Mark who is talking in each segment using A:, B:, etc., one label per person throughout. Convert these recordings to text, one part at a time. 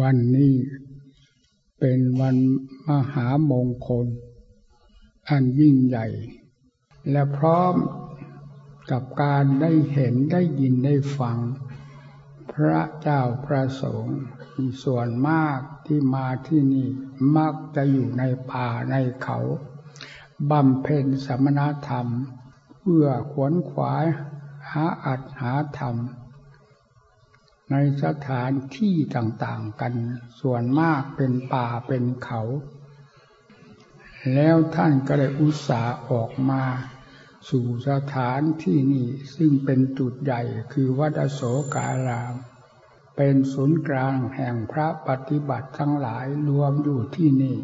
A: วันนี้เป็นวันมหามงคล อันยิ่งใหญ่ และพร้อมกับการได้เห็นได้ยินได้ฟัง พระเจ้าพระสงฆ์มีส่วนมากที่มาที่นี่มักจะอยู่ในป่าในเขาบำเพ็ญสมณธรรม เพื่อขวนขวายหาอัดหาธรรม ในสถานที่ต่างๆกัน ส่วนมากเป็นป่าเป็นเขา แล้วท่านก็ได้อุตส่าห์ออกมา สู่สถานที่นี้ซึ่งเป็นจุดใหญ่คือวัดโสการาม เป็นศูนย์กลางแห่งพระปฏิบัติทั้งหลายรวมอยู่ที่นี่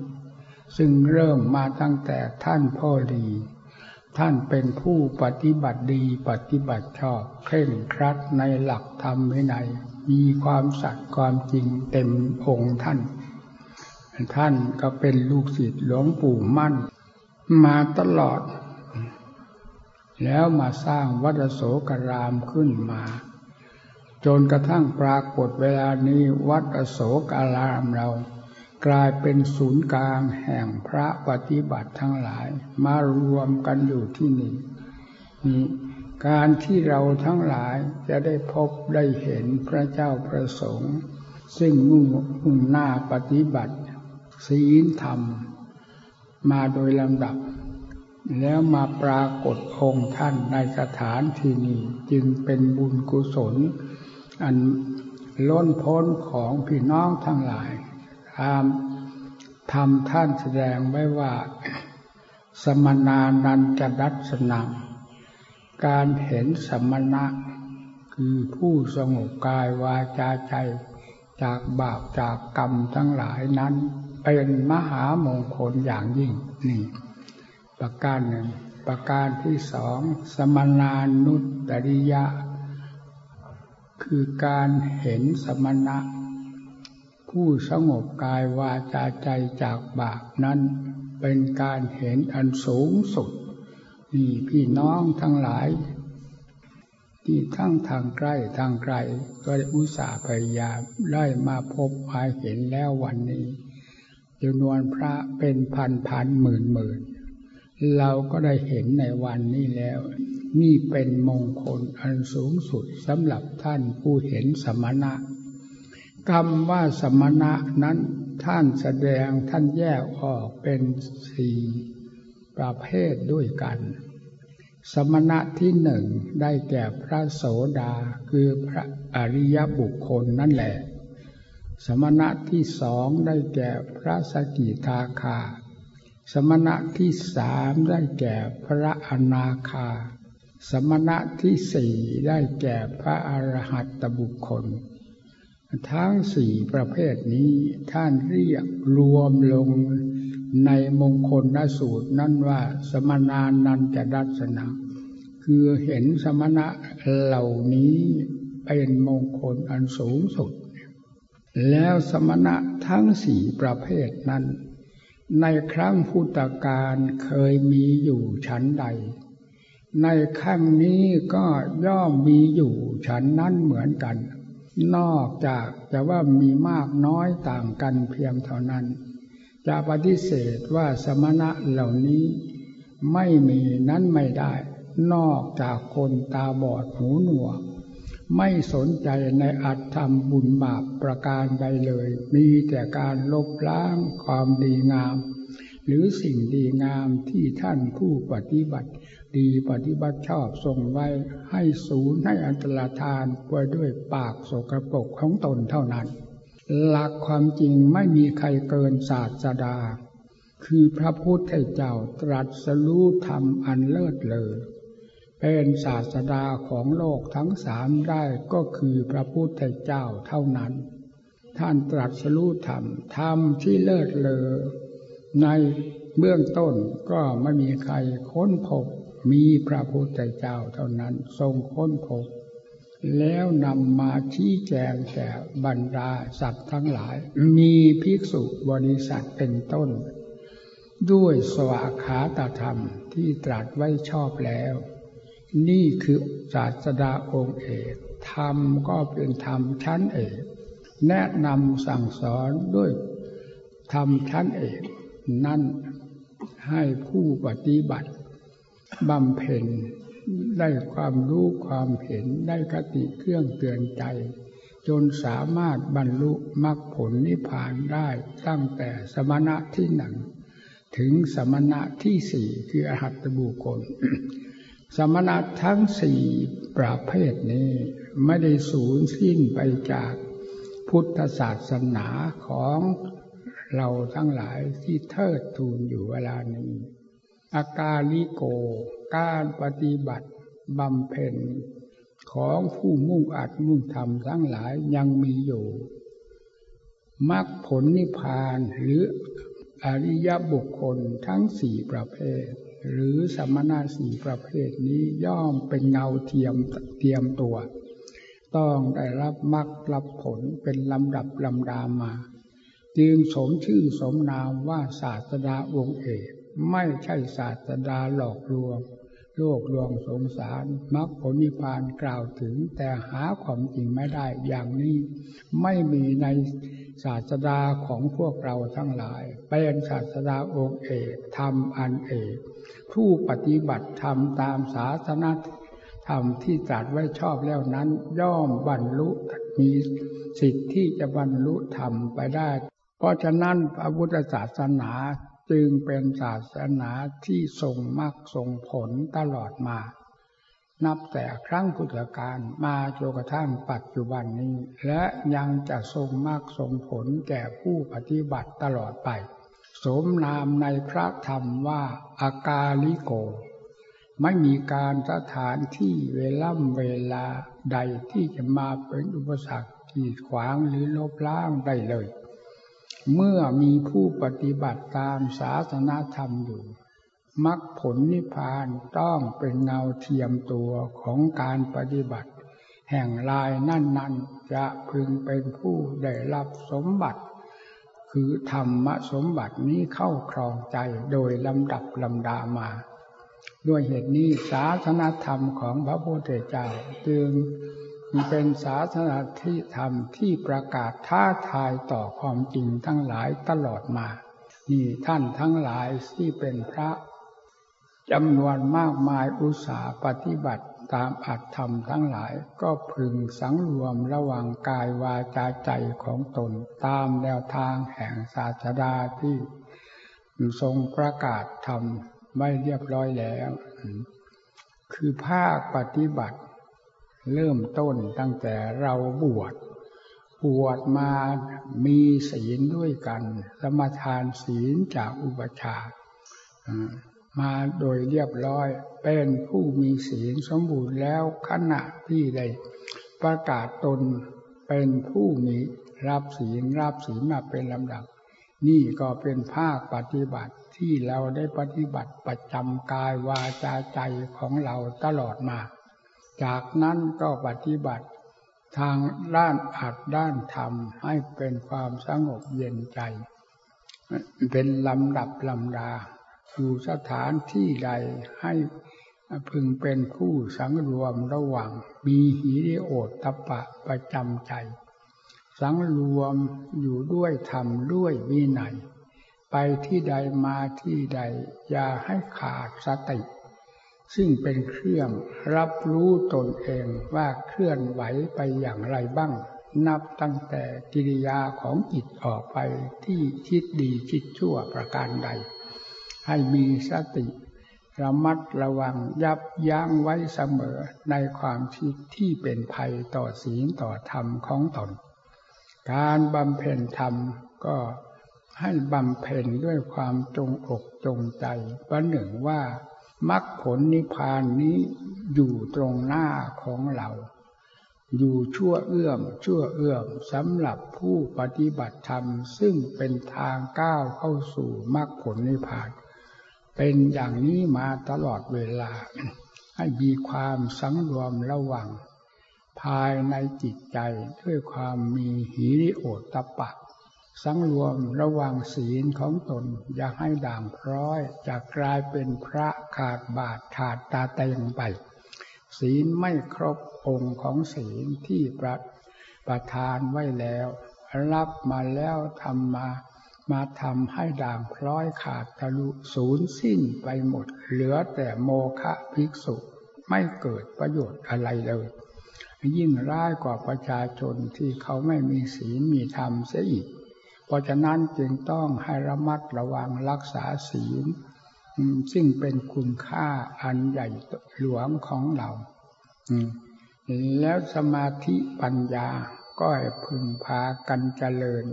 A: ซึ่งเริ่มมาตั้งแต่ท่านพ่อดีท่านเป็นผู้ปฏิบัติดีปฏิบัติชอบเคร่งครัดในหลักธรรมวินัย มีความสัตย์ความจริงเต็มองค์ท่าน ท่านก็เป็นลูกศิษย์หลวงปู่มั่น มาตลอด แล้วมาสร้างวัดโสกรามขึ้นมา จนกระทั่งปรากฏเวลานี้วัดโสกรามเรา กลายเป็นศูนย์กลางแห่งพระปฏิบัติทั้งหลาย มารวมกันอยู่ที่นี่นี่ การที่เราทั้งหลายจะได้พบได้เห็นพระเจ้าประสงค์ ซึ่งมุ่งมุ่งหน้าปฏิบัติศีลธรรม มาโดยลำดับ แล้วมาปรากฏองค์ท่านในสถานที่นี้จึงเป็นบุญกุศล อันล้นพ้นของพี่น้องทั้งหลายตามทำท่านแสดงไว้ว่า สมนานันจะดัสนัง การเห็นสมณะ คือผู้สงบกายวาจาใจจากบาปจากกรรมทั้งหลายนั้น เป็นมหามงคลอย่างยิ่งนี่ประการหนึ่ง ประการที่สองสมนานุตริยะ คือการเห็นสมณะ ผู้สงบกายวาจาใจจากบาปนั้น เป็นการเห็นอันสูงสุด นี่พี่น้องทั้งหลาย ที่ทั้งทางใกล้ทางไกล ก็ได้อุตส่าห์พยายามได้มาพบมาเห็นแล้ววันนี้จำนวนพระเป็นพันพันหมื่นหมื่นเราก็ได้เห็นในวันนี้แล้ว นี่เป็นมงคลอันสูงสุดสำหรับท่านผู้เห็นสมณะคำว่าสมณะนั้นท่านแสดงท่านแยกออกเป็นสี่ประเภทด้วยกัน สมณะที่หนึ่งได้แก่พระโสดาคือพระอริยบุคคลนั่นแหละ สมณะที่สองได้แก่พระสกิทาคา สมณะที่สามได้แก่พระอนาคา สมณะที่สี่ได้แก่พระอรหัตตบุคคล ทั้งสี่ประเภทนี้ท่านเรียกรวมลง ในมงคลนสูตรนั้นว่าสมณานันจะดัสนะคือเห็นสมณะเหล่านี้เป็นมงคลอันสูงสุด แล้วสมณะทั้งสี่ประเภทนั้น ในครั้งพุทธกาลเคยมีอยู่ชั้นใด ในครั้งนี้ก็ย่อมมีอยู่ชั้นนั้นเหมือนกัน นอกจากจะว่ามีมากน้อยต่างกันเพียงเท่านั้น จะปฏิเสธว่าสมณะเหล่านี้ไม่มีนั้นไม่ได้ นอกจากคนตาบอดหูหนวก ไม่สนใจในอัตธรรมบุญบาปประการใดเลย มีแต่การลบล้างความดีงาม หรือสิ่งดีงามที่ท่านผู้ปฏิบัติ ดีปฏิบัติชอบทรงไว้ให้ศูนย์ให้อันตรธานไปด้วยปากโสกรปรกของตนเท่านั้น หลักความจริงไม่มีใครเกินศาสดา คือพระพุทธเจ้าตรัสรู้ธรรมอันเลิศเลอเป็นศาสดาของโลกทั้งสามได้ก็คือพระพุทธเจ้าเท่านั้น ท่านตรัสรู้ธรรมธรรมที่เลิศเลอในเบื้องต้นก็ไม่มีใครค้นพบมีพระพุทธเจ้าเท่านั้นทรงค้นพบ แล้วนำมาชี้แจงแก่บรรดาสัตว์ทั้งหลาย มีภิกษุบริษัทเป็นต้น ด้วยสวาขาตธรรมที่ตรัสไว้ชอบแล้ว นี่คือศาสดาองค์เอกธรรมก็เป็นธรรมชั้นเอกแนะนำสั่งสอนด้วยทำชั้นเอกนั่นให้ผู้ปฏิบัติบำเพ็ญ ได้ความรู้ความเห็นได้คติเครื่องเตือนใจ จนสามารถบรรลุมรรคผลนิพพานได้ตั้งแต่สมณะที่หนึ่งถึงสมณะที่สี่คืออหัตบุคคล สมณะทั้งสี่ประเภทนี้ไม่ได้สูญสิ้นไปจากพุทธศาสนาของเราทั้งหลายที่เทิดทูนอยู่เวลานี้ อากาลิโก การปฏิบัติบำเพ็ญของผู้มุ่งอัดมุ่งทำทั้งหลายยังมีอยู่มรรคผลนิพพานหรืออริยบุคคลทั้งสี่ประเภท หรือสมณะสี่ประเภทนี้ย่อมเป็นเงาเทียมเทียมตัว ต้องได้รับมรรครับผลเป็นลำดับลำดามา จึงสมชื่อสมนามว่าศาสดาองค์เอก ไม่ใช่ศาสดาหลอกลวง โลกลวงสงสารมรรคผลนิพพานกล่าวถึง แต่หาความจริงไม่ได้อย่างนี้ ไม่มีในศาสดาของพวกเราทั้งหลาย เป็นศาสดาองค์เอกธรรมอันเอก ผู้ปฏิบัติธรรมตามศาสนาธรรมที่ตรัสไว้ชอบแล้วนั้น ย่อมบรรลุมีสิทธิ์ที่จะบรรลุธรรมไปได้ เพราะฉะนั้นพระพุทธศาสนา จึงเป็นศาสนาที่ทรงมรรคทรงผลตลอดมา นับแต่ครั้งพุทธกาลมาจนกระทั่งปัจจุบันนี้ และยังจะทรงมรรคทรงผลแก่ผู้ปฏิบัติตลอดไป สมนามในพระธรรมว่าอากาลิโก ไม่มีการสถานที่เวล่ำเวลาใดที่จะมาเป็นอุปสรรคขีดขวางหรือลบล้างได้เลย เมื่อมีผู้ปฏิบัติตามศาสนาธรรมอยู่มรรคผลนิพพานต้องเป็นเงาเทียมตัวของการปฏิบัติ แห่งลายนั่นๆ จะพึงเป็นผู้ได้รับสมบัติ คือธรรมสมบัตินี้เข้าครองใจโดยลำดับลำดามา ด้วยเหตุนี้ศาสนาธรรมของพระพุทธเจ้าจึง เป็นศาสนาที่ธรรมที่ประกาศท้าทายต่อความจริงทั้งหลายตลอดมา นี่ท่านทั้งหลายที่เป็นพระจำนวนมากมายอุตสาหปฏิบัติตามอัตธรรมทั้งหลายก็พึงสังรวมระหว่างกายวาจาใจของตนตามแนวทางแห่งศาสดาที่ทรงประกาศธรรมไม่เรียบร้อยแล้ว คือภาคปฏิบัติ เริ่มต้นตั้งแต่เราบวชบวชมามีศีลด้วยกันสมทานศีลจากอุปชามาโดยเรียบร้อยเป็นผู้มีศีลสมบูรณ์แล้วขณะที่ได้ประกาศตนเป็นผู้มีรับศีลรับศีลมาเป็นลำดับ นี่ก็เป็นภาคปฏิบัติที่เราได้ปฏิบัติประจำกายวาจาใจของเราตลอดมา จากนั้นก็ปฏิบัติทางด้านอัดด้านธรรมให้เป็นความสงบเย็นใจ เป็นลำดับลำดา อยู่สถานที่ใดให้พึงเป็นผู้สังรวมระหว่างมีหิริโอตตะปะประจำใจ สังรวมอยู่ด้วยธรรมด้วยวินัย ไปที่ใดมาที่ใด อย่าให้ขาดสติ ซึ่งเป็นเครื่องรับรู้ตนเองว่าเคลื่อนไหวไปอย่างไรบ้าง นับตั้งแต่กิริยาของจิตออกไปที่คิดดีคิดชั่วประการใด ให้มีสติระมัดระวังยับยั้งไว้เสมอในความคิดที่เป็นภัยต่อศีลต่อธรรมของตน การบำเพ็ญธรรมก็ให้บำเพ็ญด้วยความจงอกจงใจประหนึ่งว่า มรรคผลนิพพานนี้อยู่ตรงหน้าของเรา อยู่ชั่วเอื้อมชั่วเอื้อมสำหรับผู้ปฏิบัติธรรม ซึ่งเป็นทางก้าวเข้าสู่มรรคผลนิพพาน เป็นอย่างนี้มาตลอดเวลา ให้มีความสังรวมระวัง ภายในจิตใจด้วยความมีหิริโอตตะปะ สังรวมระวังศีลของตน อย่าให้ด่างพร้อยจะกลายเป็นพระขาดบาทขาดตาเตงไป ศีลไม่ครบองค์ของศีลที่ประประทานไว้แล้ว รับมาแล้วทำมามาทำให้ด่างพร้อยขาดทะลุศูนย์สิ้นไปหมด เหลือแต่โมฆะภิกษุไม่เกิดประโยชน์อะไรเลย ยิ่งร้ายกว่าประชาชนที่เขาไม่มีศีลมีธรรมเสียอีก ราะฉะนั้นจึงต้องให้ระมัดระวังรักษาศีลซึ่งเป็นคุณค่าอันใหญ่หลวงของเราแล้วสมาธิปัญญาก็ให้พึงพากันเจริญ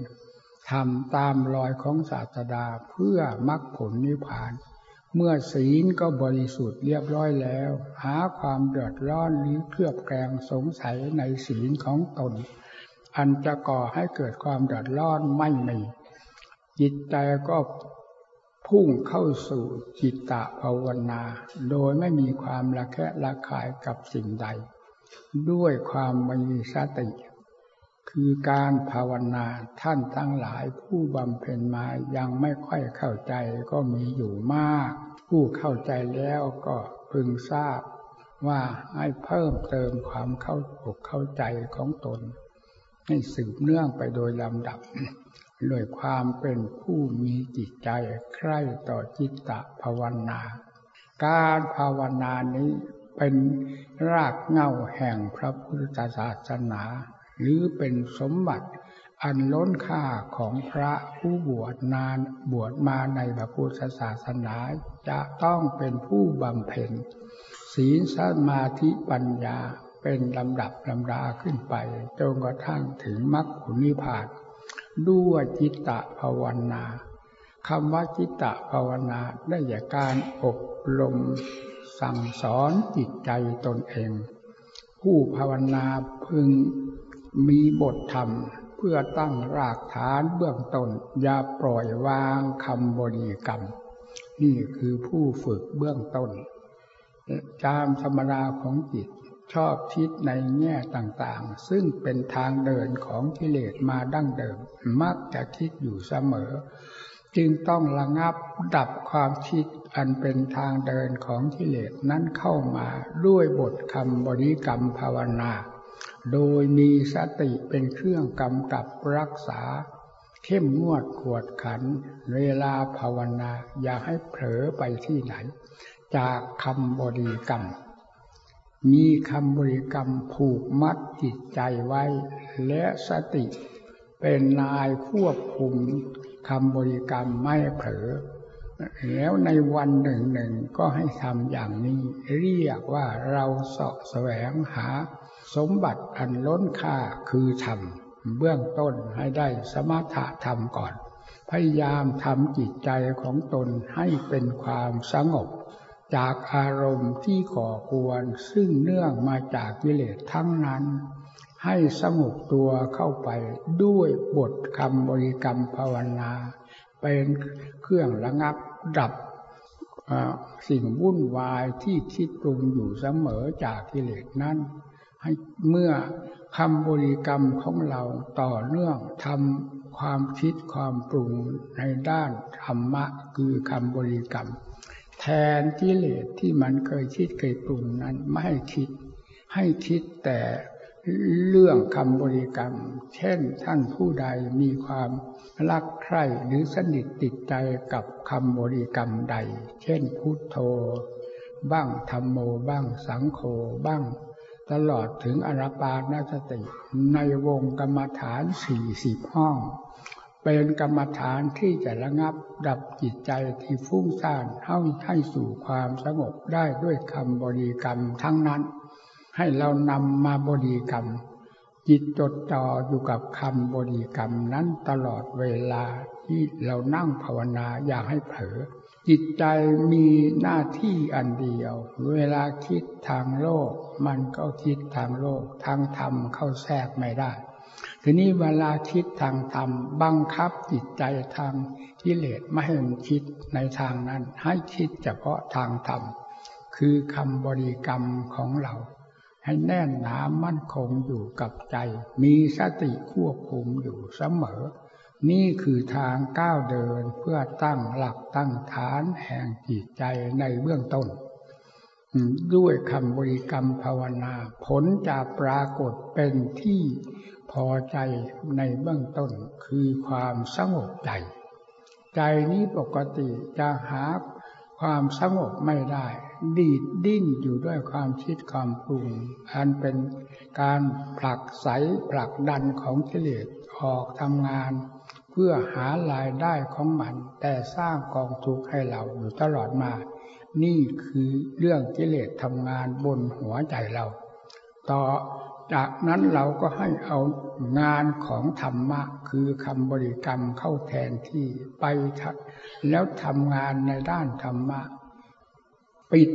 A: ทำตามรอยของศาสดาเพื่อมรรคผลนิพพาน เมื่อศีลก็บริสุทธิ์เรียบร้อยแล้ว หาความเดือดร้อนหรือเครือบแคลงสงสัยในศีลของตน อันจะก่อให้เกิดความเดือดร้อนไม่มี จิตใจก็พุ่งเข้าสู่จิตตะภาวนา โดยไม่มีความละแคะละคายกับสิ่งใด ด้วยความมีสติ คือการภาวนาท่านทั้งหลายผู้บำเพ็ญมายังไม่ค่อยเข้าใจก็มีอยู่มาก ผู้เข้าใจแล้วก็พึงทราบว่าให้เพิ่มเติมความเข้าอกเข้าใจของตน ให้สืบเนื่องไปโดยลำดับด้วยความเป็นผู้มีจิตใจใคร่ต่อจิตตภาวนา การภาวนานี้เป็นรากเงาแห่งพระพุทธศาสนา หรือเป็นสมบัติอันล้นค่าของพระผู้บวชนานบวชมาในพระพุทธศาสนาจะต้องเป็นผู้บำเพ็ญศีลสมาธิปัญญา เป็นลำดับลำดาขึ้นไปจนกระทั่งถึงมรรคผลนิพพานด้วยจิตตะภาวนาคำว่าจิตตะภาวนาได้จากการอบรมสั่งสอนจิตใจตนเอง ผู้ภาวนาพึงมีบทธรรมเพื่อตั้งรากฐานเบื้องต้นอย่าปล่อยวางคำบริกรรม นี่คือผู้ฝึกเบื้องต้นจามธรรมดาของจิต ชอบคิดในแง่ต่างๆ ซึ่งเป็นทางเดินของกิเลสมาดั้งเดิม มักจะคิดอยู่เสมอ จึงต้องระงับดับความคิดอันเป็นทางเดินของกิเลสนั้นเข้ามาด้วยบทคำบริกรรมภาวนา โดยมีสติเป็นเครื่องกำกับรักษา เข้มงวดขวดขัน เวลาภาวนาอย่าให้เผลอไปที่ไหน จากคำบริกรรม มีคำบริกรรมผูกมัดจิตใจไว้ และสติเป็นนายควบคุมคำบริกรรมไม่เผลอแล้วในวันหนึ่งหนึ่งก็ให้ทำอย่างนี้ เรียกว่าเราเสาะแสวงหาสมบัติอันล้นค่าคือธรรมเบื้องต้นให้ได้สมถะธรรมก่อน พยายามทำจิตใจของตนให้เป็นความสงบ จากอารมณ์ที่ก่อควร ซึ่งเนื่องมาจากกิเลสทั้งนั้น ให้สงบตัวเข้าไปด้วยบทคำบริกรรมภาวนา เป็นเครื่องระงับดับสิ่งวุ่นวายที่คิดปรุงอยู่เสมอจากกิเลสนั้น ให้เมื่อคำบริกรรมของเราต่อเนื่องทำความคิดความปรุงในด้านธรรมะคือคำบริกรรม แทนกิเลสที่มันเคยคิดเคยปรุงนั้นไม่ให้คิด ให้คิดแต่เรื่องคำบริกรรม เช่นท่านผู้ใดมีความรักใคร่หรือสนิทติดใจกับคำบริกรรมใด เช่นพุทโธ บ้างธรรมโมบ้างสังโฆบ้าง ตลอดถึงอรปานสติ ในวงกรรมฐานสี่สิบห้อง เป็นกรรมฐานที่จะระงับดับจิตใจที่ฟุ้งซ่านให้ให้สู่ความสงบได้ด้วยคำบริกรรมทั้งนั้น ให้เรานำมาบริกรรม จิตจดจ่ออยู่กับคำบริกรรมนั้นตลอดเวลาที่เรานั่งภาวนาอย่าให้เผลอจิตใจมีหน้าที่อันเดียว เวลาคิดทางโลก มันก็คิดทางโลก ทางธรรมเข้าแทรกไม่ได้ ทีนี้เวลาคิดทางธรรมบังคับจิตใจทางกิเลสไม่ให้มันคิดในทางนั้น ให้คิดเฉพาะทางธรรมคือคำบริกรรมของเรา ให้แน่นหนามั่นคงอยู่กับใจ มีสติควบคุมอยู่เสมอ นี่คือทางก้าวเดินเพื่อตั้งหลักตั้งฐานแห่งจิตใจในเบื้องต้น ด้วยคำบริกรรมภาวนา ผลจะปรากฏเป็นที่พอใจในเบื้องต้นคือความสงบใจ ใจนี้ปกติจะหาความสงบไม่ได้ ดีดดิ้นอยู่ด้วยความคิดความปรุง อันเป็นการผลักใสผลักดันของกิเลสออกทำงาน เพื่อหารายได้ของมัน แต่สร้างกองทุกข์ให้เราอยู่ตลอดมา นี่คือเรื่องกิเลสทำงานบนหัวใจเรา ต่อจากนั้นเราก็ให้เอางานของธรรมะ คือคำบริกรรมเข้าแทนที่ไปแล้วทำงานในด้านธรรมะ ปิด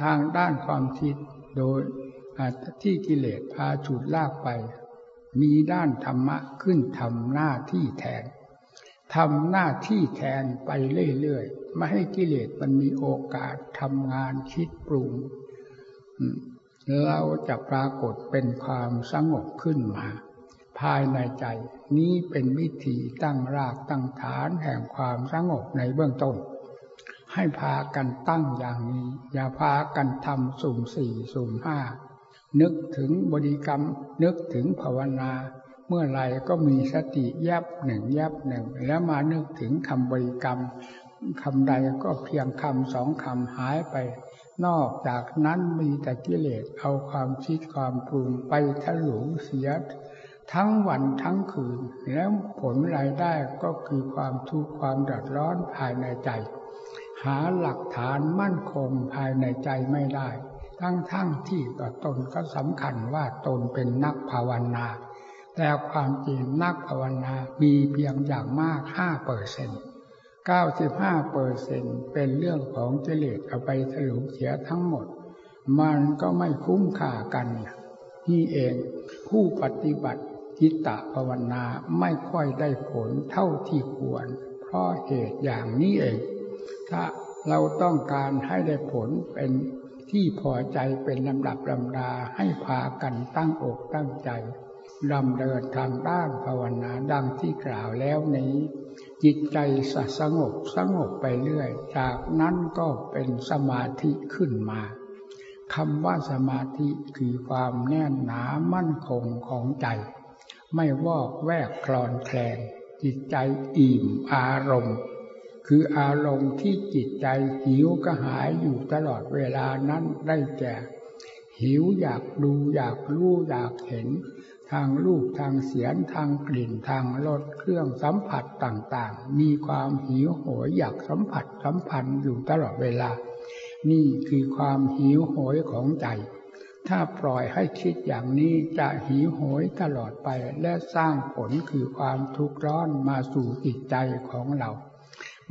A: ทางด้านความคิดโดยที่กิเลสพาฉุดลากไป มีด้านธรรมะขึ้นทำหน้าที่แทนทำหน้าที่แทนไปเรื่อยๆ ไม่ให้กิเลสมันมีโอกาสทำงานคิดปรุงเราจะปรากฏเป็นความสงบขึ้นมา ภายในใจ นี้เป็นวิธีตั้งรากตั้งฐานแห่งความสงบในเบื้องต้น ให้พากันตั้งอย่างนี้ อย่าพากันทำสุ่มสี่สุ่มห้านึกถึงบริกรรม นึกถึงภาวนา เมื่อไรก็มีสติแยบหนึ่งแยบหนึ่ง แล้วมานึกถึงคำบริกรรม คำใดก็เพียงคำสองคำหายไป นอกจากนั้นมีแต่กิเลสเอาความคิดความปรุงไปทะลุเสีย ทั้งวันทั้งคืน แล้วผลรายได้ก็คือความทุกข์ความเดือดร้อนภายในใจ หาหลักฐานมั่นคงภายในใจไม่ได้ ทั้งทั้งที่ก็ตนก็สำคัญว่าตนเป็นนักภาวนาแต่ความจริงนักภาวนามีเพียงอย่างมากห้าเปอร์เซ็นต์ 95เปอร์เซ็นเป็นเรื่องของเจเลตเอาไปถลุเสียทั้งหมด มันก็ไม่คุ้มค่ากันนี่เองผู้ปฏิบัติจิตตภาวนาไม่ค่อยได้ผลเท่าที่ควร เพราะเหตุอย่างนี้เอง ถ้าเราต้องการให้ได้ผลเป็นที่พอใจเป็นลำดับลำดาให้พากันตั้งอกตั้งใจดำเดินทางด้านภาวนาดังที่กล่าวแล้วนี้ จิตใจสงบสงบไปเรื่อย จากนั้นก็เป็นสมาธิขึ้นมาคำว่าสมาธิคือความแน่นหนามั่นคงของใจ ไม่วอกแวกคลอนแคลนจิตใจอิ่มอารมณ์ คืออารมณ์ที่จิตใจหิวกระหายอยู่ตลอดเวลานั้นได้แก่ หิวอยากดูอยากรู้อยากเห็น ทางรูปทางเสียงทางกลิ่นทางรสเครื่องสัมผัสต่างๆ มีความหิวโหยอยากสัมผัสสัมพันธ์อยู่ตลอดเวลา นี่คือความหิวโหยของใจ ถ้าปล่อยให้คิดอย่างนี้จะหิวโหยตลอดไปและสร้างผลคือความทุกข์ร้อนมาสู่จิตใจของเรา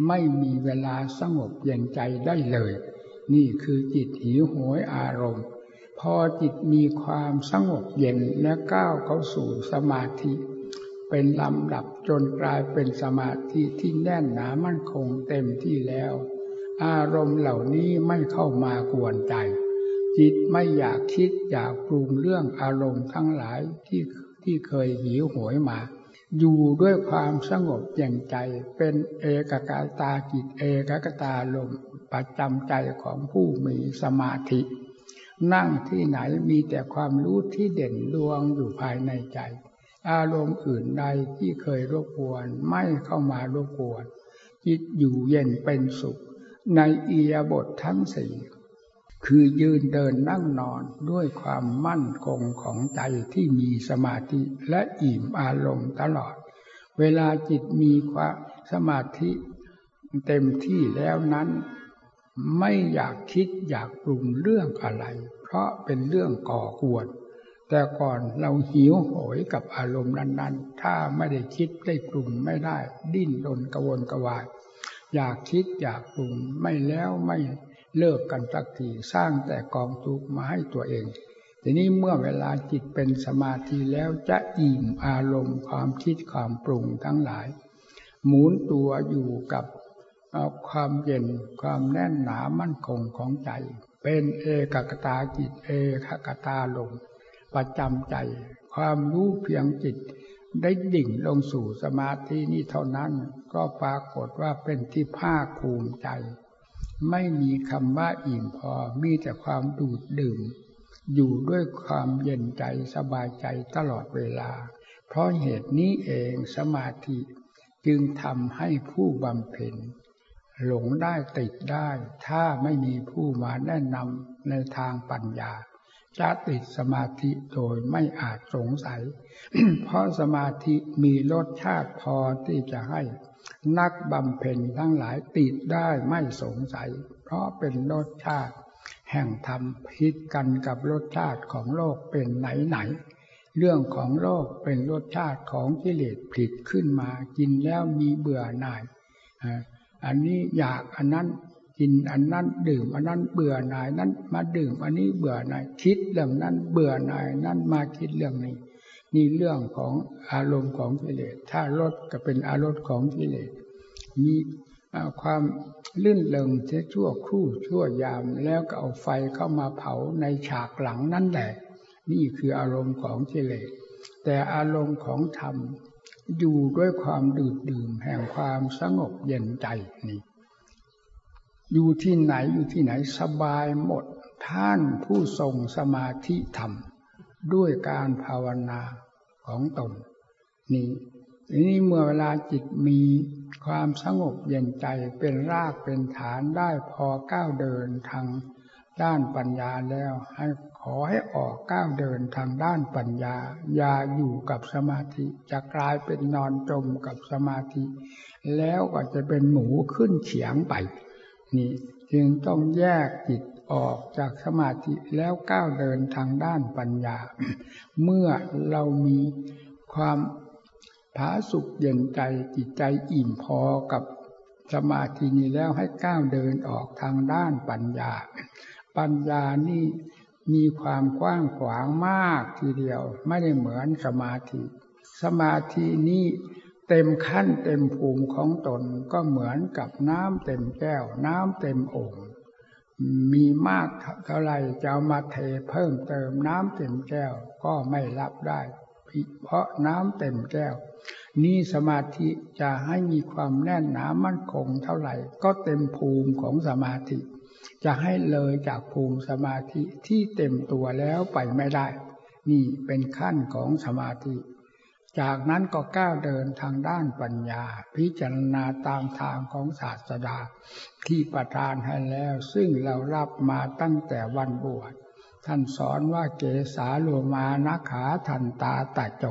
A: ไม่มีเวลาสงบเย็นใจได้เลย นี่คือจิตหิวโหยอารมณ์ พอจิตมีความสงบเย็นและก้าวเข้าสู่สมาธิ เป็นลำดับจนกลายเป็นสมาธิที่แน่นหนามั่นคงเต็มที่แล้ว อารมณ์เหล่านี้ไม่เข้ามากวนใจ จิตไม่อยากคิดอยากปรุงเรื่องอารมณ์ทั้งหลายที่ที่เคยหิวโหยมา อยู่ด้วยความสงบเย็นใจ เป็นเอกกาตาจิตเอกกตาลมประจำใจของผู้มีสมาธิ นั่งที่ไหนมีแต่ความรู้ที่เด่นดวงอยู่ภายในใจ อารมณ์อื่นใดที่เคยรบกวนไม่เข้ามารบกวนจิตอยู่เย็นเป็นสุข ในอียบททั้งสี่คือยืนเดินนั่งนอนด้วยความมั่นคงของใจที่มีสมาธิและอิ่มอารมณ์ตลอด เวลาจิตมีความสมาธิเต็มที่แล้วนั้น ไม่อยากคิดอยากปรุงเรื่องอะไร เพราะเป็นเรื่องก่อกวนแต่ก่อนเราหิวโหยกับอารมณ์นั้น ๆ ถ้าไม่ได้คิดได้ปรุงไม่ได้ ดิ้นรนกระวนกระวาย อยากคิดอยากปรุงไม่แล้วไม่เลิกกันสักทีสร้างแต่กองทุกข์มาให้ตัวเอง ทีนี้เมื่อเวลาจิตเป็นสมาธิแล้วจะอิ่มอารมณ์ความคิดความปรุงทั้งหลาย หมุนตัวอยู่กับ เอาความเย็นความแน่นหนามั่นคงของใจ เป็นเอกกตาจิตเอกกตาลงประจำใจ ความรู้เพียงจิต ได้ดิ่งลงสู่สมาธินี้เท่านั้น ก็ปรากฏว่าเป็นที่ภาคภูมิใจ ไม่มีคำว่าอิ่มพอมีแต่ความดูดดื่ม อยู่ด้วยความเย็นใจสบายใจตลอดเวลา เพราะเหตุนี้เองสมาธิจึงทำให้ผู้บำเพ็ญ หลงได้ติดได้ ถ้าไม่มีผู้มาแนะนำในทางปัญญา จะติดสมาธิโดยไม่อาจสงสัย เพราะสมาธิมีรสชาติพอที่จะให้นักบำเพ็ญทั้งหลายติดได้ไม่สงสัย เพราะเป็นรสชาติ แห่งธรรมพิดกันกับรสชาติของโลกเป็นไหนไหนเรื่องของโลกเป็นรสชาติของกิเลสผิดขึ้นมากินแล้วมีเบื่อหน่าย อันนี้อยากอันนั้นกินอันนั้นดื่มอันนั้นเบื่อหน่ายนั้น มาดื่มอันนี้เบื่อหน่ายคิดเรื่องนั้นเบื่อหน่ายนั้นมาคิดเรื่องนี้นี่เรื่องของอารมณ์ของกิเลสถ้าลดก็เป็นอารมณ์ของกิเลสมีความลื่นเลงเชั่วครู่ชั่วยาม แล้วก็เอาไฟเข้ามาเผาในฉากหลังนั่นแหละ นี่คืออารมณ์ของกิเลสแต่อารมณ์ของธรรม อยู่ด้วยความดื่มดื่มแห่งความสงบเย็นใจนี่อยู่ที่ไหนอยู่ที่ไหนสบายหมด ท่านผู้ทรงสมาธิธรรม ด้วยการภาวนาของตน นี่นี่เมื่อเวลาจิตมีความสงบเย็นใจเป็นรากเป็นฐานได้พอก้าวเดินทางด้านปัญญาแล้วให้ ขอให้ออกก้าวเดินทางด้านปัญญา อย่าอยู่กับสมาธิจะกลายเป็นนอนจมกับสมาธิ แล้วก็จะเป็นหมูขึ้นเฉียงไป นี่จึงต้องแยกจิตออกจากสมาธิแล้วก้าวเดินทางด้านปัญญา เมื่อเรามีความผาสุขเย็นใจจิตใจอิ่มพอกับสมาธินี้แล้วให้ก้าวเดินออกทางด้านปัญญา ปัญญานี่ มีความกว้างขวางมากทีเดียว ไม่ได้เหมือนสมาธิ สมาธินี้เต็มขั้นเต็มภูมิของตนก็เหมือนกับน้ำเต็มแก้ว น้ำเต็มโอ่งมีมากเท่าไรจะามาเทเพิ่มเติมน้ำเต็มแก้วก็ไม่รับได้เพราะน้ำเต็มแก้ว นี่สมาธิจะให้มีความแน่นหนามั่นคงเท่าไหร่ ก็เต็มภูมิของสมาธิ จะให้เลยจากภูมิสมาธิที่เต็มตัวแล้วไปไม่ได้ นี่เป็นขั้นของสมาธิ จากนั้นก็ก้าวเดินทางด้านปัญญา พิจารณาตามทางของศาสดา ที่ประทานให้แล้วซึ่งเรารับมาตั้งแต่วันบวชท่านสอนว่าเกสาโลมานาขาทันตาตาโจ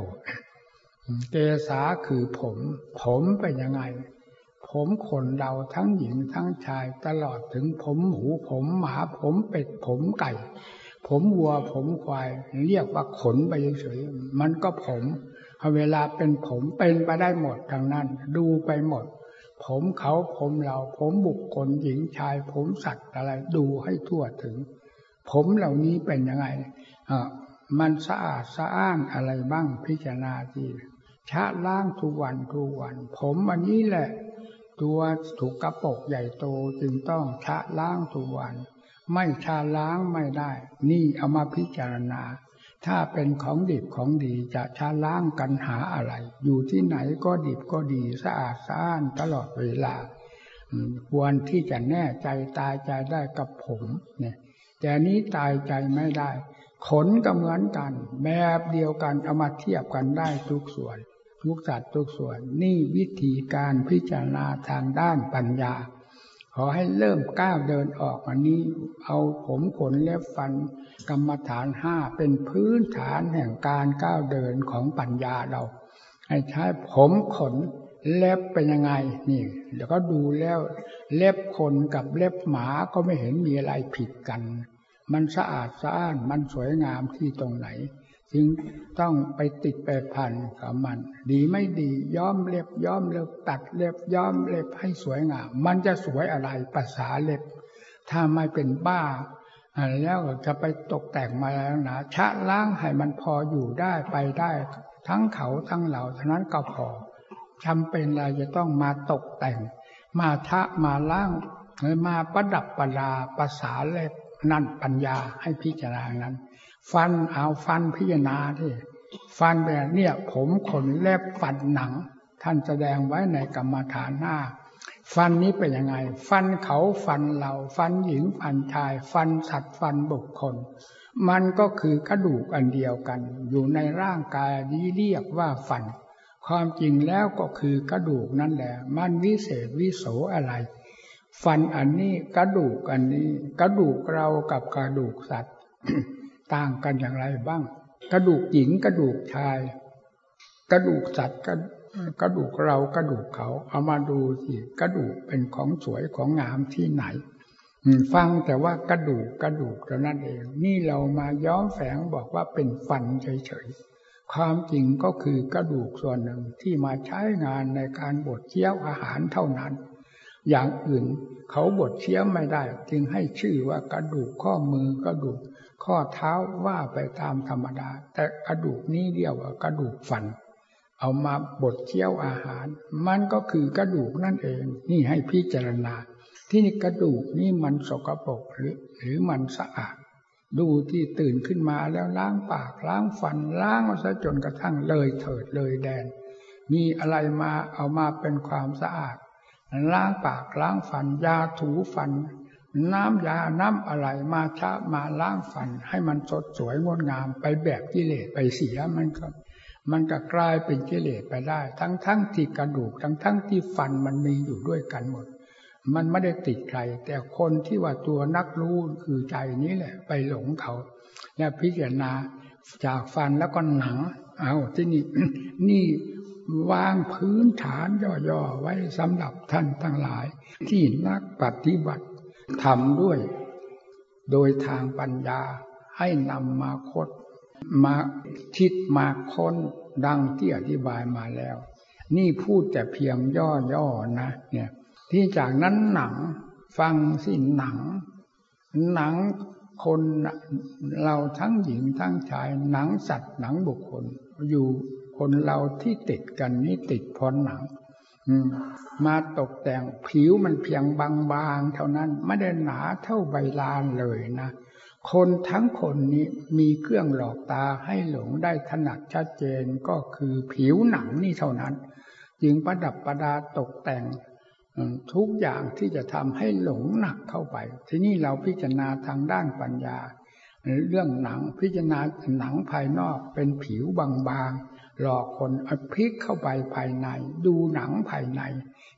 A: เกสาคือผม ผมเป็นยังไง ผมขนเราทั้งหญิงทั้งชายตลอดถึงผมหมูผมหมาผมเป็ดผมไก่ ผมวัวผมควาย เรียกว่าขนไปเฉยๆมันก็ผมเวลาเป็นผมเป็นไปได้หมดทางนั้น ดูไปหมด ผมเขาผมเราผมบุคคลหญิงชาย ผมสัตว์อะไรดูให้ทั่วถึง ผมเหล่านี้เป็นยังไงอ่ามันสะอาดสะอ้านอะไรบ้างพิจารณาทีชะล้างทุกวันทุกวัน ผมอันนี้แหละ ตัวถูกกระปกใหญ่โตจึงต้องชะล้างทุกวัน ไม่ชาล้างไม่ได้ นี่เอามาพิจารณา ถ้าเป็นของดิบของดีจะชาล้างกันหาอะไร อยู่ที่ไหนก็ดิบก็ดีสะอาดสะอ้านตลอดเวลา ควรที่จะแน่ใจตายใจได้กับผมเนี่ยแต่นี้ตายใจไม่ได้ ขนก็เหมือนกัน แบบเดียวกันเอามาเทียบกันได้ทุกส่วน ทุกสัตว์ทุกส่วนนี่วิธีการพิจารณาทางด้านปัญญา ขอให้เริ่มก้าวเดินออกอันนี้ เอาผมขนเล็บฟันกรรมฐานห้าเป็นพื้นฐานแห่งการก้าวเดินของปัญญาเรา ให้ใช้ผมขนเล็บเป็นยังไงนี่เดี๋ยวก็ดูแล้วเล็บคนกับเล็บหมาก็ไม่เห็นมีอะไรผิดกัน มันสะอาดสะอ้านมันสวยงามที่ตรงไหน จึงต้องไปติดไปพันกับมัน ดีไม่ดีย้อมเล็บย้อมเล็บตัดเล็บย้อมเล็บให้สวยงาม มันจะสวยอะไรภาษาเล็บ ถ้าไม่เป็นบ้าแล้วจะไปตกแต่งมาแล้วนะชะล้างให้มันพออยู่ได้ไปได้ ทั้งเขาทั้งเหล่าเท่านั้นก็พอจำเป็นอะไรจะต้องมาตกแต่ง มาทะมาล้างมาประดับประดาภาษาเล็บนั่นปัญญาให้พิจารณานั้น ฟันเอาฟันพิจารณาที่ฟันแบบเนี่ย ผมขนเล็บฟันหนัง ท่านแสดงไว้ในกรรมฐานหน้า ฟันนี้เป็นยังไง ฟันเขาฟันเรา ฟันหญิงฟันชาย ฟันสัตว์ฟันบุคคล มันก็คือกระดูกอันเดียวกัน อยู่ในร่างกายนี้เรียกว่าฟัน ความจริงแล้วก็คือกระดูกนั่นแหละ มันวิเศษวิโสอะไร ฟันอันนี้กระดูกอันนี้ กระดูกเรากับกระดูกสัตว์ ต่างกันอย่างไรบ้าง กระดูกหญิงกระดูกชาย กระดูกสัตว์กระดูกเรากระดูกเขาเอามาดูสิกระดูกเป็นของสวยของงามที่ไหนฟังแต่ว่ากระดูกกระดูกเท่านั้นเอง นี่เรามาย้อมแฝงบอกว่าเป็นฟันเฉยๆความจริงก็คือกระดูกส่วนหนึ่งที่มาใช้งานในการบดเคี้ยวอาหารเท่านั้น อย่างอื่นเขาบดเคี้ยวไม่ได้ จึงให้ชื่อว่ากระดูกข้อมือกระดูก ข้อเท้าว่าไปตามธรรมดา แต่กระดูกนี้เรียกว่ากระดูกฟัน เอามาบดเคี้ยวอาหาร มันก็คือกระดูกนั่นเอง นี่ให้พิจารณา ที่นี่กระดูกนี่มันสกปรกหรือ หรือมันสะอาด ดูที่ตื่นขึ้นมาแล้วล้างปากล้างฟันล้างซะจนกระทั่งเลยเถิดเลยแดน มีอะไรมาเอามาเป็นความสะอาดล้างปากล้างฟันยาถูฟัน น้ำยาน้ำอะไรมาชะมาล้างฟัน ให้มันสดสวยงดงามไปแบบกิเลสไปเสียมันก็ มันก็กลายเป็นกิเลสไปได้ ทั้งทั้งที่กระดูกทั้งทั้งที่ฟันมันมีอยู่ด้วยกันหมด มันไม่ได้ติดใคร แต่คนที่ว่าตัวนักรู้คือใจนี้แหละ ไปหลงเขา และพิจารณาจากฟันแล้วก็หนัง เอาที่นี่นี่วางพื้นฐานย่อๆไว้สำหรับท่านทั้งหลาย ที่นักปฏิบัติ ทำด้วย โดยทางปัญญาให้นำมาคดมาคิดมาค้นดังที่อธิบายมาแล้ว นี่พูดแต่เพียงย่อๆนะ เนี่ย ที่จากนั้นหนังฟังสิหนัง หนังคนเราทั้งหญิงทั้งชาย หนังสัตว์หนังบุคคล อยู่คนเราที่ติดกันนี่ติดพรหนัง มาตกแต่งผิวมันเพียงบางๆเท่านั้นไม่ได้หนาเท่าใบลานเลยนะคนทั้งคนนี้มีเครื่องหลอกตาให้หลงได้ถนัดชัดเจนก็คือผิวหนังนี่เท่านั้น จึงประดับประดาตกแต่งทุกอย่างที่จะทำให้หลงหนักเข้าไป ที่นี่เราพิจารณาทางด้านปัญญา เรื่องหนังพิจารณาหนังภายนอกเป็นผิวบางๆ หลอกคนเอภิกเข้าไปภายใน ดูหนังภายใน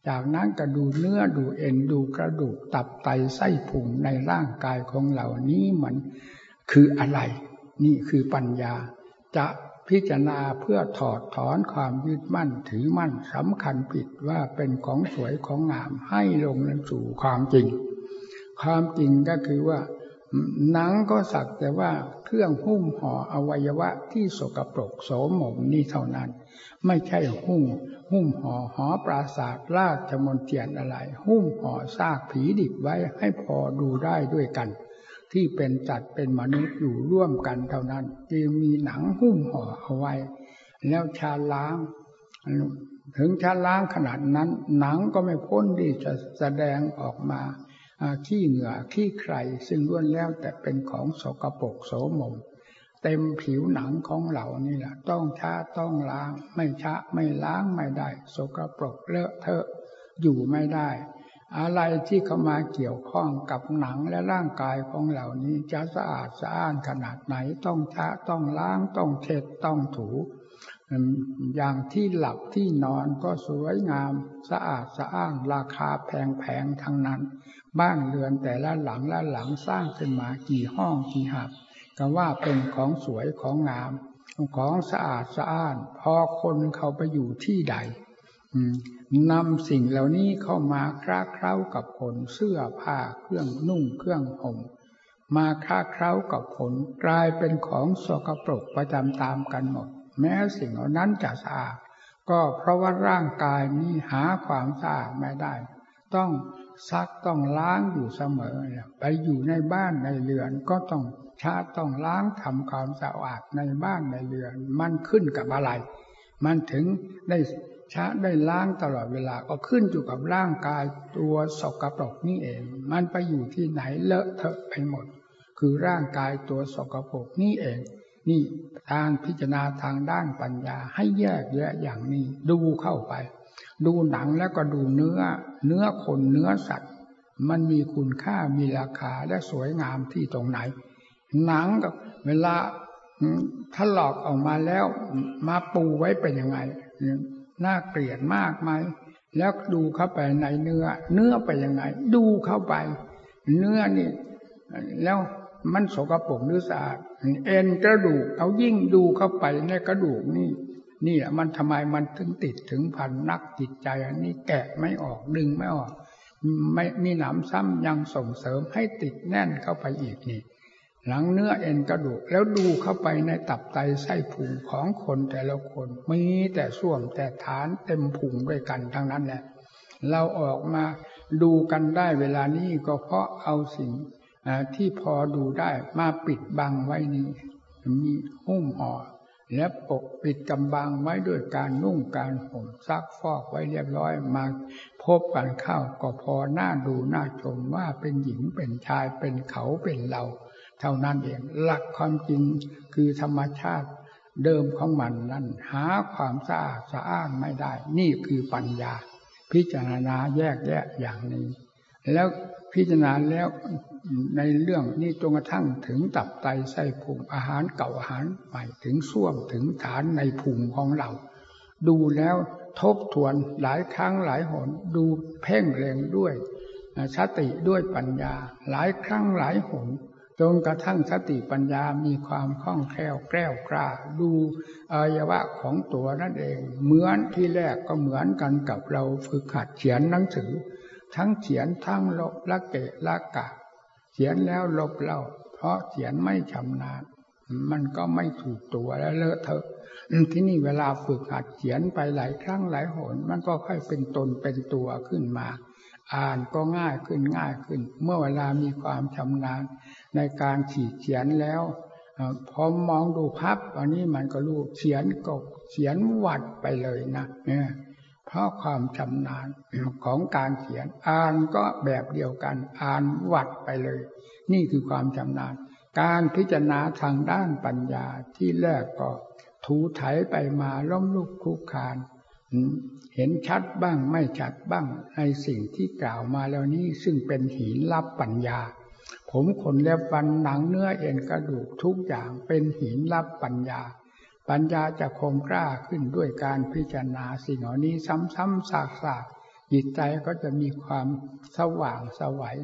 A: จากนั้นก็ดูเนื้อดูเอ็นดูกระดูกตับไตไส้พุงในร่างกายของเหล่านี้มันคืออะไร นี่คือปัญญา จะพิจารณาเพื่อถอดถอนความยึดมั่นถือมั่นสำคัญผิดว่าเป็นของสวยของงามให้ลงสู่ความจริง ความจริงก็คือว่า หนังก็สักแต่ว่าเครื่องหุ้มห่ออวัยวะที่สกปรกโสมมนี่เท่านั้น ไม่ใช่หุ้มหุ้มห่อหอปราศาสตร์ราชมนเทียนอะไร หุ้มห่อซากผีดิบไว้ให้พอดูได้ด้วยกัน ที่เป็นจัดเป็นมนุษย์อยู่ร่วมกันเท่านั้นจึงมีหนังหุ้มห่อเอาไว้ แล้วชาล้าง ถึงชาล้างขนาดนั้น หนังก็ไม่พ้นที่จะแสดงออกมา ขี้เหงื่อขี้ใครซึ่งล้วนแล้วแต่เป็นของสกปรกโสมม เต็มผิวหนังของเรานี่แหละต้องชาต้องล้าง ไม่ช้าไม่ล้างไม่ได้ สกปรกเลอะเทอะอยู่ไม่ได้ อะไรที่เข้ามาเกี่ยวข้องกับหนังและร่างกายของเหล่านี้จะสะอาดสะอ้านขนาดไหนต้องช้าต้องล้างต้องเช็ดต้องถูอย่างที่หลับที่นอนก็สวยงามสะอาดสะอ้างราคาแพงๆทั้งนั้น บ้านเรือนแต่ละหลังละหลังสร้างขึ้นมากี่ห้องกี่หับก็ว่าเป็นของสวยของงาม ของสะอาดสะอ้าน พอคนเขาไปอยู่ที่ใดนำสิ่งเหล่านี้เข้ามาคล้าเคล้ากับคนเสื้อผ้าเครื่องนุ่งเครื่องห่มมาคล้าเคล้ากับผลกลายเป็นของสกปรกประจำตามกันหมด แม้สิ่งเหล่านั้นจะสะอาดก็เพราะว่าร่างกายนี้หาความสะอาดไม่ได้ ต้อง ซักต้องล้างอยู่เสมอ ไปอยู่ในบ้านในเรือนก็ต้องชาต้องล้างทำความสะอาดในบ้านในเรือน มันขึ้นกับอะไร มันถึงได้ชาได้ล้างตลอดเวลาก็ขึ้นอยู่กับร่างกายตัวสกปรกนี่เอง มันไปอยู่ที่ไหนเลอะเทอะไปหมด คือร่างกายตัวสกปรกนี่เอง นี่ทางพิจารณาทางด้านปัญญาให้แยกแยะอย่างนี้ดูเข้าไป ดูหนังแล้วก็ดูเนื้อ เนื้อคนเนื้อสัตว์ มันมีคุณค่ามีราคาและสวยงามที่ตรงไหน หนังกับเวลาถ้าหลอกออกมาแล้วมาปูไว้เป็นยังไงน่าเกลียดมากไหมแล้วดูเข้าไปในเนื้อ เนื้อไปยังไง ดูเข้าไป เนื้อนี่ แล้วมันสกปรกหรือสะอาดเอ็นกระดูกเอายิ่งดูเข้าไปในกระดูกนี่ นี่แหละมันทำไมมันถึงติดถึงพันนักจิตใจอันนี้แกะไม่ออกดึงไม่ออก ไม่มีหนามซ้ำยังส่งเสริมให้ติดแน่นเข้าไปอีกนี่ หลังเนื้อเอ็นกระดูกแล้วดูเข้าไปในตับไตไส้พุงของคนแต่ละคนมีแต่ส่วมแต่ฐานเต็มพุงด้วยกันทั้งนั้นแหละเราออกมาดูกันได้เวลานี้ก็เพราะเอาสิ่งที่พอดูได้มาปิดบังไว้นี้มีหุ้มห่อ และปกปิดกำบังไว้ด้วยการนุ่งการห่มซักฟอกไว้เรียบร้อยมาพบกันเข้าก็พอหน้าดูหน้าชมว่าเป็นหญิงเป็นชายเป็นเขาเป็นเรา เท่านั้นเองหลักความจริงคือธรรมชาติเดิมของมันนั้น หาความสะอาดสะอ้านไม่ได้ นี่คือปัญญา พิจารณาแยกแยะอย่างนี้ แล้วพิจารณาแล้ว ในเรื่องนี้จนกระทั่งถึงตับไตไส้พุงอาหารเก่าอาหารใหม่ถึงส้วมถึงฐานในพุงของเรา ดูแล้วทบทวนหลายครั้งหลายหนดูเพ่งเล็งด้วยสติด้วยปัญญา หลายครั้งหลายหนจนกระทั่งสติปัญญามีความคล่องแคล่วแกล้วกล้า ดูอวัยวะของตัวนั่นเอง เหมือนที่แรกก็เหมือนกันกับเราฝึกหัดเขียนหนังสือ ทั้งเขียนทั้งลบละเกะละกะ เขียนแล้วลบเล่า เพราะเขียนไม่ชำนาญมันก็ไม่ถูกตัวแล้วเลอะเทอะที่นี่เวลาฝึกหัดเขียนไปหลายครั้งหลายหน มันก็ค่อยเป็นตนเป็นตัวขึ้นมา อ่านก็ง่ายขึ้นง่ายขึ้น เมื่อเวลามีความชำนาญในการขีดเขียนแล้วพอมองดูพับอันนี้มันก็รู้เขียนก็เขียนวัดไปเลยนะเนี่ย เพราะความชำนาญของการเขียน อ่านก็แบบเดียวกัน อ่านวัดไปเลย นี่คือความชำนาญ การพิจารณาทางด้านปัญญาที่แรกก็ถูไถไปมาล้มลุกคลุกคานเห็นชัดบ้างไม่ชัดบ้างในสิ่งที่กล่าวมาแล้วนี้ซึ่งเป็นหินรับปัญญา ผมขนเล็บฟันหนังเนื้อเอ็นกระดูกทุกอย่างเป็นหินรับปัญญา ปัญญาจะคมกล้าขึ้นด้วยการพิจารณาสิ่งเหล่านี้ซ้ำๆซากๆจิตใจก็จะมีความสว่างสวัย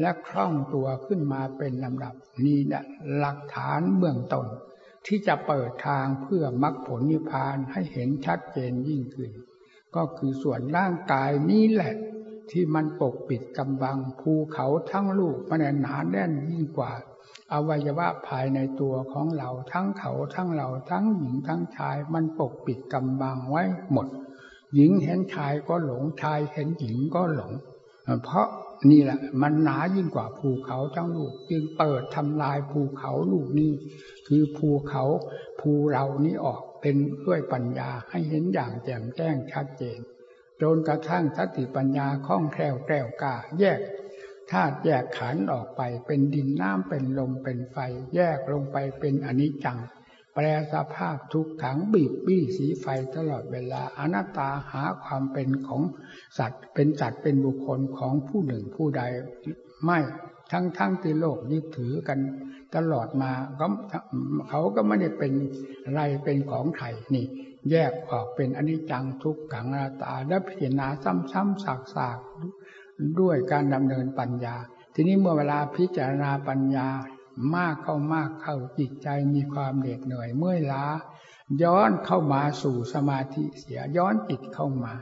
A: และคล่องตัวขึ้นมาเป็นลำดับนี่แหละหลักฐานเบื้องต้นที่จะเปิดทางเพื่อมรรคผลนิพพานให้เห็นชัดเจนยิ่งขึ้น ก็คือส่วนร่างกายนี้แหละ ที่มันปกปิดกำบังภูเขาทั้งลูกมันหนาแน่นยิ่งกว่า อวัยวะภายในตัวของเราทั้งเขาทั้งเราทั้งหญิงทั้งชายมันปกปิดกำบังไว้หมด หญิงเห็นชายก็หลงชายเห็นหญิงก็หลง เพราะนี่แหละ มันหนายิ่งกว่าภูเขาทั้งลูก จึงเปิดทำลายภูเขาลูกนี้ คือภูเขาภูเรานี้ออกเป็นด้วยปัญญาให้เห็นอย่างแจ่มแจ้งชัดเจนจนกระทั่งสติปัญญาคล่องแคล่วแกล้วกล้าแยก ธาตุแยกขันออกไปเป็นดินน้ำเป็นลมเป็นไฟ แยกลงไปเป็นอนิจจัง แปลสภาพทุกขังบีบบี้สีไฟตลอดเวลาอนัตตาหาความเป็นของสัตว์ เป็นสัตว์เป็นบุคคลของผู้หนึ่งผู้ใดไม่ทั้งทั้งที่โลกยึดถือกันตลอดมาเขาเขาก็ไม่ได้เป็นอะไรเป็นของไทยนี่ แยกออกเป็นอนิจจังทุกขังอนาตาและพิจารณาซ้ำๆสากๆ ด้วยการดำเนินปัญญา ทีนี้เมื่อเวลาพิจารณาปัญญามากเข้ามากเข้าจิตใจมีความเหน็ดเหนื่อยเมื่อยล้า ย้อนเข้ามาสู่สมาธิเสียย้อนจิตเข้ามา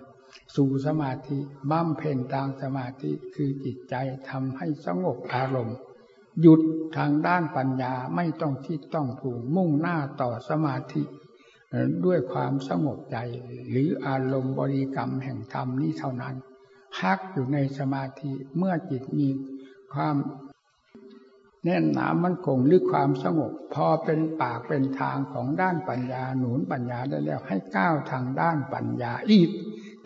A: สู่สมาธิบั้มเพนตางสมาธิคือจิตใจทำให้สงบอารมณ์ หยุดทางด้านปัญญาไม่ต้องคิดต้องผูกมุ่งหน้าต่อสมาธิ ด้วยความสงบใจหรืออารมณ์บริกรรมแห่งธรรมนี้เท่านั้น พักอยู่ในสมาธิเมื่อจิตมีความแน่นหนามันคงหรือความสงบ พอเป็นปากเป็นทางของด้านปัญญาหนุนปัญญาได้แล้วให้ก้าวทางด้านปัญญาอีก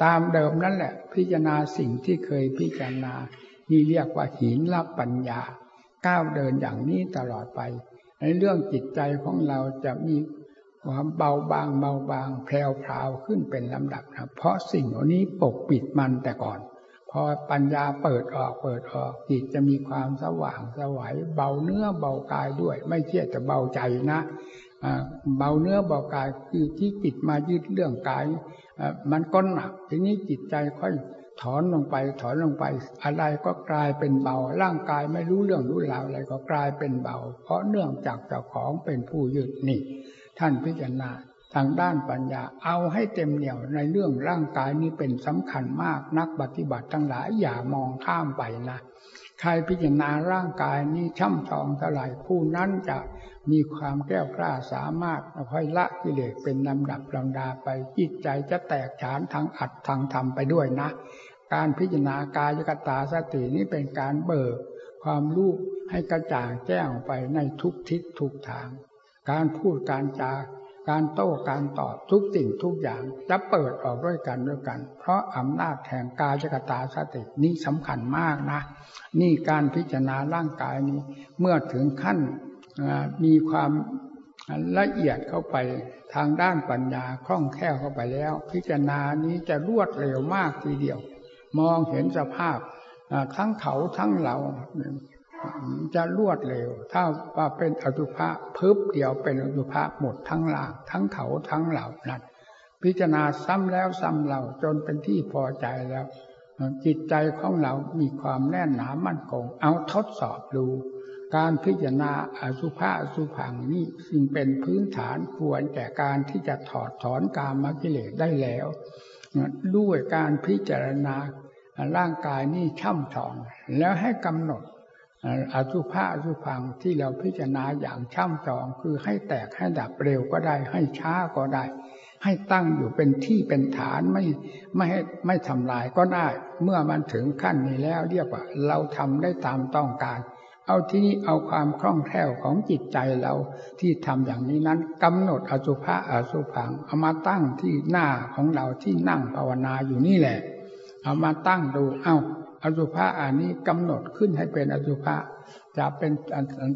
A: ตามเดิมนั่นแหละ พิจารณาสิ่งที่เคยพิจารณานี่เรียกว่าหินรับปัญญา ก้าวเดินอย่างนี้ตลอดไป ในเรื่องจิตใจของเราจะมีความเบาบางเบาบางแพรวพราวขึ้นเป็นลำดับนะเพราะสิ่งเหล่านี้ปกปิดมันแต่ก่อน พอปัญญาเปิดออกเปิดออกจิตจะมีความสว่างสวัยเบาเนื้อเบากายด้วย ไม่เชี่ยแต่เบาใจนะเบาเนื้อเบากายคือที่จิตมายึดเรื่องกายมันก็หนักทีนี้จิตใจค่อยถอนลงไปถอนลงไป อะไรก็กลายเป็นเบา ร่างกายไม่รู้เรื่องรู้ราวอะไรก็กลายเป็นเบา เพราะเนื่องจากเจ้าของเป็นผู้ยึดนี่ ท่านพิจารณา ทางด้านปัญญาเอาให้เต็มเหนี่ยวในเรื่องร่างกายนี้เป็นสำคัญมากนักปฏิบัติทั้งหลายอย่ามองข้ามไปนะใครพิจารณาร่างกายนี้ช่ำชองเท่าไหร่ผู้นั้นจะมีความแก้วกล้าสามารถค่อยละกิเลสเป็นลำดับลำดาไปจิตใจจะแตกฉานทางอัดทางธรรมไปด้วยนะ การพิจารณากายกตาสตินี้เป็นการเบิกความรู้ให้กระจ่างแจ้งไปในทุกทิศทุกทาง การพูดการจา การโต้การตอบทุกสิ่งทุกอย่างจะเปิดออกด้วยกันด้วยกัน เพราะอำนาจแห่งกายกตาสตินี้สำคัญมากนะ นี่การพิจารณาร่างกายนี้ เมื่อถึงขั้นมีความละเอียดเข้าไปทางด้านปัญญาคล่องแคล่วเข้าไปแล้ว พิจารณานี้จะรวดเร็วมากทีเดียว มองเห็นสภาพทั้งเขาทั้งเรา จะรวดเร็ว ถ้าว่าเป็นอสุภะพึบเดียวเป็นอสุภะหมดทั้งหลางทั้งเขาทั้งเหล่านั้นพิจารณาซ้ำแล้วซ้ำเล่าจนเป็นที่พอใจแล้ว จิตใจของเรามีความแน่นหนามั่นคง เอาทดสอบดู การพิจารณาอสุภะอสุพังนี่สิ่งเป็นพื้นฐานควรแก่การที่จะถอดถอนกามกิเลสได้แล้ว ด้วยการพิจารณาร่างกายนี่ช่ำชองแล้วให้กำหนด อสุภะอสุพังที่เราพิจารณาอย่างช่ำจองคือให้แตกให้ดับเร็วก็ได้ ให้ช้าก็ได้ ให้ตั้งอยู่เป็นที่เป็นฐานไม่ไม่ให้ไม่ทำลายก็ได้ เมื่อมันถึงขั้นนี้แล้วเรียกว่า เราทำได้ตามต้องการ เอาที่นี้เอาความคล่องแคล่วของจิตใจเราที่ทำอย่างนี้นั้นกำหนดอสุภะอสุพังเอามาตั้งที่หน้าของเราที่นั่งภาวนาอยู่นี่แหละ เอามาตั้งดูเอา้า อสุภะอันนี้กำหนดขึ้นให้เป็นอสุภะจะเป็น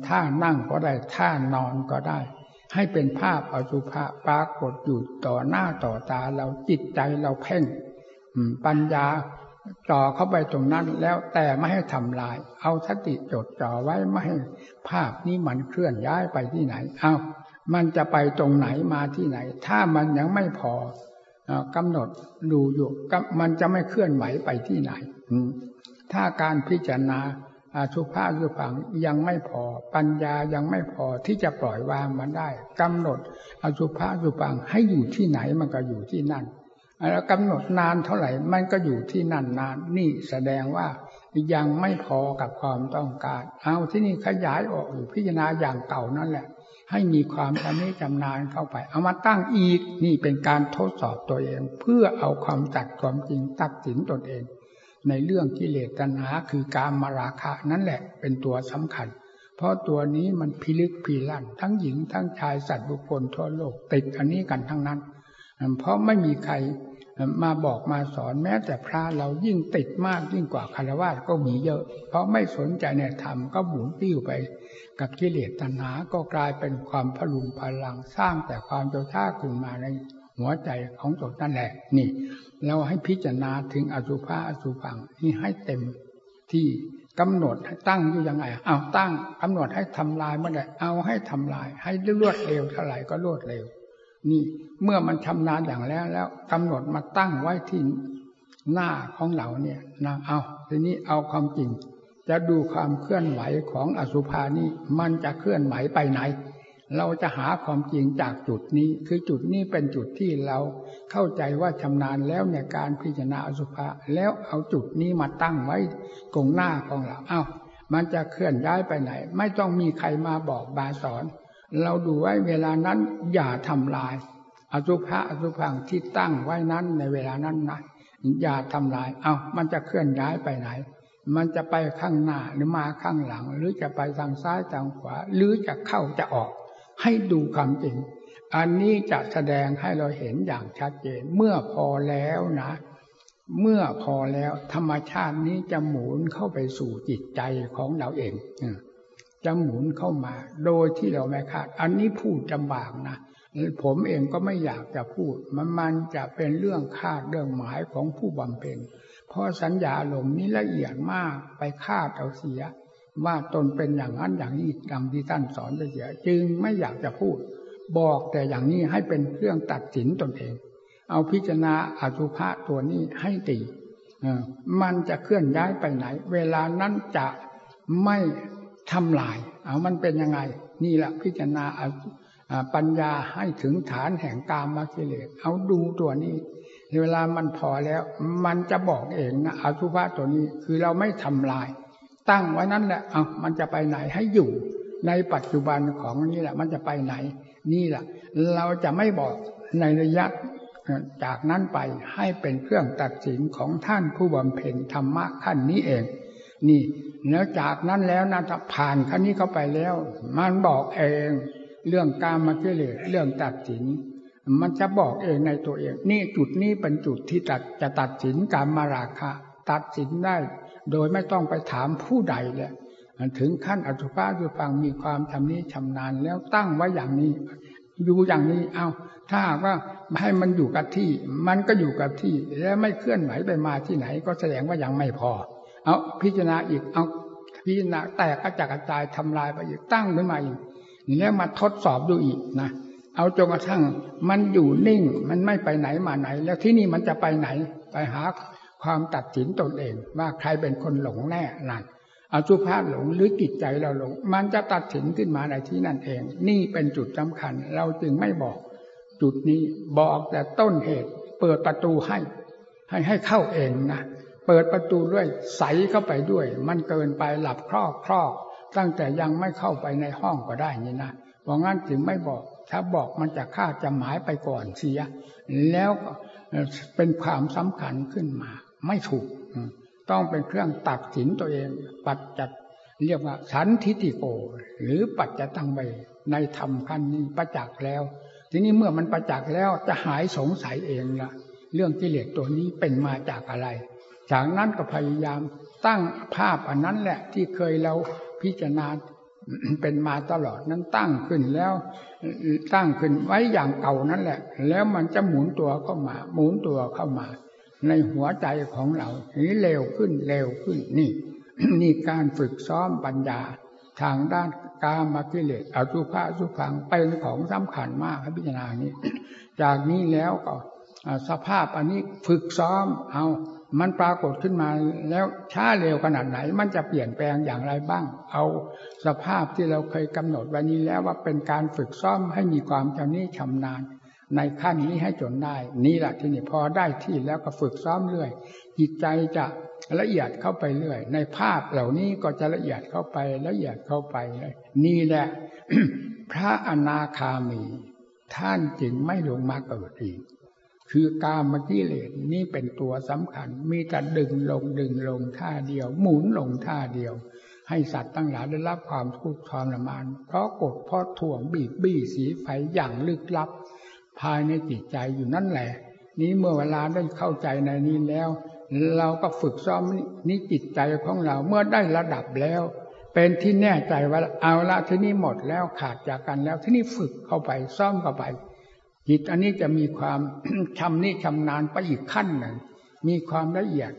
A: ท่านั่งก็ได้ท่านอนก็ได้ ให้เป็นภาพอสุภะปรากฏอยู่ต่อหน้าต่อตาเราจิตใจเราเพ่งปัญญาจ่อเข้าไปตรงนั้นแล้วแต่ไม่ให้ทำลาย เอาสติจดจ่อไว้ไม่ให้ภาพนี้มันเคลื่อนย้ายไปที่ไหน เอามันจะไปตรงไหนมาที่ไหน ถ้ามันยังไม่พอกำหนดดูอยู่มันจะไม่เคลื่อนไหวไปที่ไหน ถ้าการพิจารณาอาชุภาสุผังยังไม่พอ ปัญญายังไม่พอที่จะปล่อยวางมันได้กำหนดอสุภาสุผังให้อยู่ที่ไหนมันก็อยู่ที่นั่นแล้วกำหนดนานเท่าไหร่มันก็อยู่ที่นั่นนานนี่แสดงว่ายังไม่พอกับความต้องการ เอาที่นี่ขยายออกอยู่พิจารณาอย่างเก่านั่นแหละ ให้มีความชำนิชำนาญเข้าไป เอามาตั้งอีกนี่เป็นการทดสอบตัวเอง เพื่อเอาความจัดความจริงตัดสินตนเอง ในเรื่องกิเลสตัณหาคือการมาราคะนั่นแหละเป็นตัวสำคัญ เพราะตัวนี้มันพิลึกพิลั่น ทั้งหญิงทั้งชายสัตว์บุคคลทั่วโลกติดอันนี้กันทั้งนั้น เพราะไม่มีใครมาบอกมาสอนแม้แต่พระเรายิ่งติดมากยิ่งกว่าคารวะก็มีเยอะ เพราะไม่สนใจในธรรมก็หมุนติ้วไป กับกิเลสตัณหาก็กลายเป็นความพลุงพลังสร้างแต่ความโจชาขึ้นมาใน หัวใจของตนนั่นแหละ นี่ เราให้พิจารณาถึงอสุภะอสุพังนี่ให้เต็มที่กำหนดให้ตั้งอยู่ยังไงเอาตั้งกำหนดให้ทำลายเมื่อไหร่เอาให้ทำลาย ให้รวดเร็วเท่าไหร่ก็รวดเร็ว นี่เมื่อมันชำนาญอย่างแล้วแล้วกำหนดมาตั้งไว้ที่หน้าของเราเนี่ยนะเอาทีนี้เอาความจริง จะดูความเคลื่อนไหวของอสุภานี่มันจะเคลื่อนไหวไปไหน เราจะหาความจริงจากจุดนี้ คือจุดนี้เป็นจุดที่เราเข้าใจว่าชำนาญแล้วในการพิจารณาอสุภะแล้วเอาจุดนี้มาตั้งไว้กงหน้าของเราเอา้ามันจะเคลื่อนย้ายไปไหน ไม่ต้องมีใครมาบอกบาสอน เราดูไว้เวลานั้นอย่าทำลาย อสุภะอสุพังที่ตั้งไว้นั้นในเวลานั้นนะอย่าทำลาย เอา้ามันจะเคลื่อนย้ายไปไหน มันจะไปข้างหน้าหรือมาข้างหลัง หรือจะไปทางซ้ายทางขวา หรือจะเข้าจะออก ให้ดูความจริง อันนี้จะแสดงให้เราเห็นอย่างชัดเจน เมื่อพอแล้วนะ เมื่อพอแล้วธรรมชาตินี้จะหมุนเข้าไปสู่จิตใจของเราเองจะหมุนเข้ามา โดยที่เราไม่คาด อันนี้พูดจำบากนะผมเองก็ไม่อยากจะพูด มันมันจะเป็นเรื่องคาดเรื่องหมายของผู้บำเพ็ญเพราะสัญญาลมนี้ละเอียดมากไปคาดเอาเสีย ว่าตนเป็นอย่างนั้นอย่างนี้ดังที่ท่านสอนไปเสีย จึงไม่อยากจะพูด บอกแต่อย่างนี้ให้เป็นเครื่องตัดสินตนเอง เอาพิจารณาอสุภะตัวนี้ให้ตีมันจะเคลื่อนย้ายไปไหน เวลานั้นจะไม่ทำลาย เอามันเป็นยังไง นี่แหละพิจารณาปัญญาให้ถึงฐานแห่งกามมากิเลสเอาดูตัวนี้ เวลามันพอแล้ว มันจะบอกเองนะอสุภะตัวนี้คือเราไม่ทำลาย ตั้งไว้นั้นแหละเอามันจะไปไหนให้อยู่ ในปัจจุบันของนี่แหละ มันจะไปไหน นี่แหละ เราจะไม่บอกในระยะจากนั้นไปให้เป็นเครื่องตัดสินของท่านผู้บำเพ็ญธรรมะขั้นนี้เอง นี่แล้วจากนั้นแล้วนะถ้าผ่านขั้นนี้เข้าไปแล้ว มันบอกเอง เรื่องการมาเกลียเรื่องตัดสิน มันจะบอกเองในตัวเอง นี่จุดนี้เป็นจุดที่ตัดจะตัดสินการมาราคะ ตัดสินได้ โดยไม่ต้องไปถามผู้ใดเลยถึงขั้นอสุภะคือฟังมีความทำนี้ชำนาญแล้วตั้งไว้อย่างนี้ อยู่อย่างนี้เอาถ้าว่าให้มันอยู่กับที่ มันก็อยู่กับที่ แล้วไม่เคลื่อนไหวไปมาที่ไหน ก็แสดงว่ายังไม่พอ เอาพิจารณาอีกเอาพิจารณาแตกกระจัดกระจายทำลายไปอีกตั้งขึ้นมาอีกแล้วมาทดสอบดูอีกนะเอาจนกระทั่งมันอยู่นิ่ง มันไม่ไปไหนมาไหน แล้วที่นี่มันจะไปไหน ไปหา ความตัดสินตนเอง ว่าใครเป็นคนหลงแน่นั่นอาสุภาพหลงหรือจิตใจเราหลง มันจะตัดสินขึ้นมาในที่นั่นเอง นี่เป็นจุดสำคัญ เราจึงไม่บอก จุดนี้บอกแต่ต้นเหตุ เปิดประตูให้ ให้ให้เข้าเองนะเปิดประตูด้วยใสเข้าไปด้วย มันเกินไปหลับครอบครอบตั้งแต่ยังไม่เข้าไปในห้องก็ได้นี่นะเพราะงั้นจึงไม่บอก ถ้าบอกมันจะฆ่าจะหมายไปก่อนเสีย แล้วเป็นความสำคัญขึ้นมา ไม่ถูก ต้องเป็นเครื่องตัดสินตัวเอง ปัจจัดเรียกว่าสันทิติโก หรือปัจจตังไปในธรรมขั้นนี้ประจักษ์แล้ว ทีนี้เมื่อมันประจักษ์แล้วจะหายสงสัยเองละเรื่องกิเลสตัวนี้เป็นมาจากอะไร จากนั้นก็พยายามตั้งภาพอันนั้นแหละที่เคยเราพิจารณาเป็นมาตลอดนั้นตั้งขึ้นแล้ว ตั้งขึ้นไว้อย่างเก่านั่นแหละ แล้วมันจะหมุนตัวเข้ามา หมุนตัวเข้ามา ในหัวใจของเรานี้เร็วขึ้นเร็วขึ้นนี่ นี่การฝึกซ้อมปัญญา ทางด้านกามกิเลสอสุภะสุพังเป็นของสำคัญมากครับพิจารณานี้ จากนี้แล้วก็สภาพอันนี้ฝึกซ้อมเอามันปรากฏขึ้นมาแล้วช้าเร็วขนาดไหน มันจะเปลี่ยนแปลงอย่างไรบ้าง เอาสภาพที่เราเคยกำหนดวันนี้แล้วว่าเป็นการฝึกซ้อมให้มีความชำนิชำนาญ ในขั้นนี้ให้จนได้ นี่แหละที่นี่พอได้ที่แล้วก็ฝึกซ้อมเรื่อย จิตใจจะละเอียดเข้าไปเรื่อย ในภาพเหล่านี้ก็จะละเอียดเข้าไปละเอียดเข้าไปเลยนี่แหละ พระอนาคามี ท่านจึงไม่ลงมาเกิดอีกคือกามกิเลสนี่เป็นตัวสำคัญ มีแต่ดึงลงดึงลงท่าเดียว หมุนลงท่าเดียว ให้สัตว์ตั้งหลายได้รับความทุกข์ทรมาน เพราะกดเพราะถ่วงบีบบี้สีไฟอย่างลึกลับ ภายในจิตใจอยู่นั่นแหละ นี้เมื่อเวลาได้เข้าใจในนี้แล้ว เราก็ฝึกซ้อมนี่จิตใจของเราเมื่อได้ระดับแล้ว เป็นที่แน่ใจว่าเอาละที่นี่หมดแล้วขาดจากกันแล้วที่นี่ฝึกเข้าไปซ้อมเข้าไป จิตอันนี้จะมีความชำนิชำนาญไปอีกขั้นหนึ่ง มีความละเอียด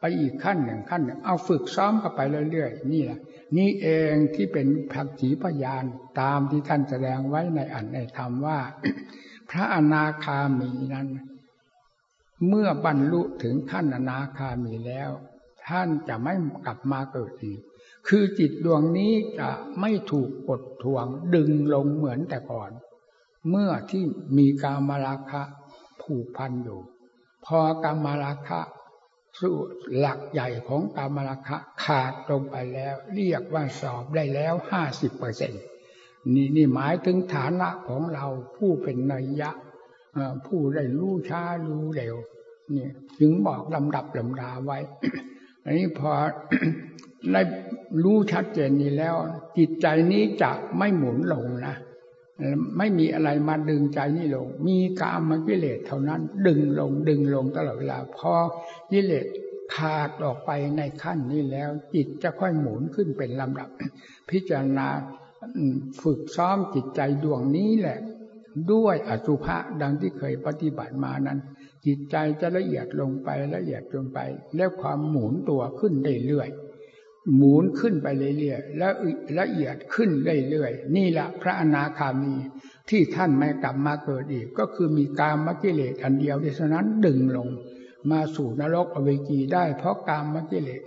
A: ไปอีกขั้นหนึ่งขั้นหนึ่งเอาฝึกซ้อมเข้าไปเรื่อยๆนี่แหละนี่เองที่เป็นผักขีพยานตามที่ท่านแสดงไว้ในอันในธรรมว่า พระอนาคามีนั้น เมื่อบรรลุถึงขั้นอนาคามีแล้ว ท่านจะไม่กลับมาเกิดอีก คือจิตดวงนี้จะไม่ถูกกดทวงดึงลงเหมือนแต่ก่อน เมื่อที่มีกามราคะผูกพันอยู่ พอกามราคะสู่หลักใหญ่ของกามราคะขาดลงไปแล้ว เรียกว่าสอบได้แล้วห้าสิบเปอร์เซ็นต์ นี่นี่หมายถึงฐานะของเราผู้เป็นนัยยะผู้ได้รู้ช้ารู้เร็วนี่ถึงบอกลำดับลำดาไว้ อันนี้พอได้รู้ชัดเจนนี้แล้ว จิตใจนี้จะไม่หมุนลงนะไม่มีอะไรมาดึงใจนี่ลง มีกามมกิเลสเท่านั้น ดึงลงดึงลงตลอดเวลา พอกิเลสขาดออกไปในขั้นนี้แล้ว จิตจะค่อยหมุนขึ้นเป็นลำดับ พิจารณา ฝึกซ้อมจิตใจดวงนี้แหละ ด้วยอสุภะดังที่เคยปฏิบัติมานั้น จิตใจจะละเอียดลงไปละเอียดลงไป แล้วความหมุนตัวขึ้นเรื่อยๆหมุนขึ้นไปเรื่อยๆแล้วละเอียดขึ้นเรื่อยๆนี่แหละพระอนาคามีที่ท่านไม่กลับมาเกิดอีก ก็คือมีกามกิเลสอันเดียวดังนั้นดึงลง มาสู่นรกอเวจีได้ เพราะกามกิเลส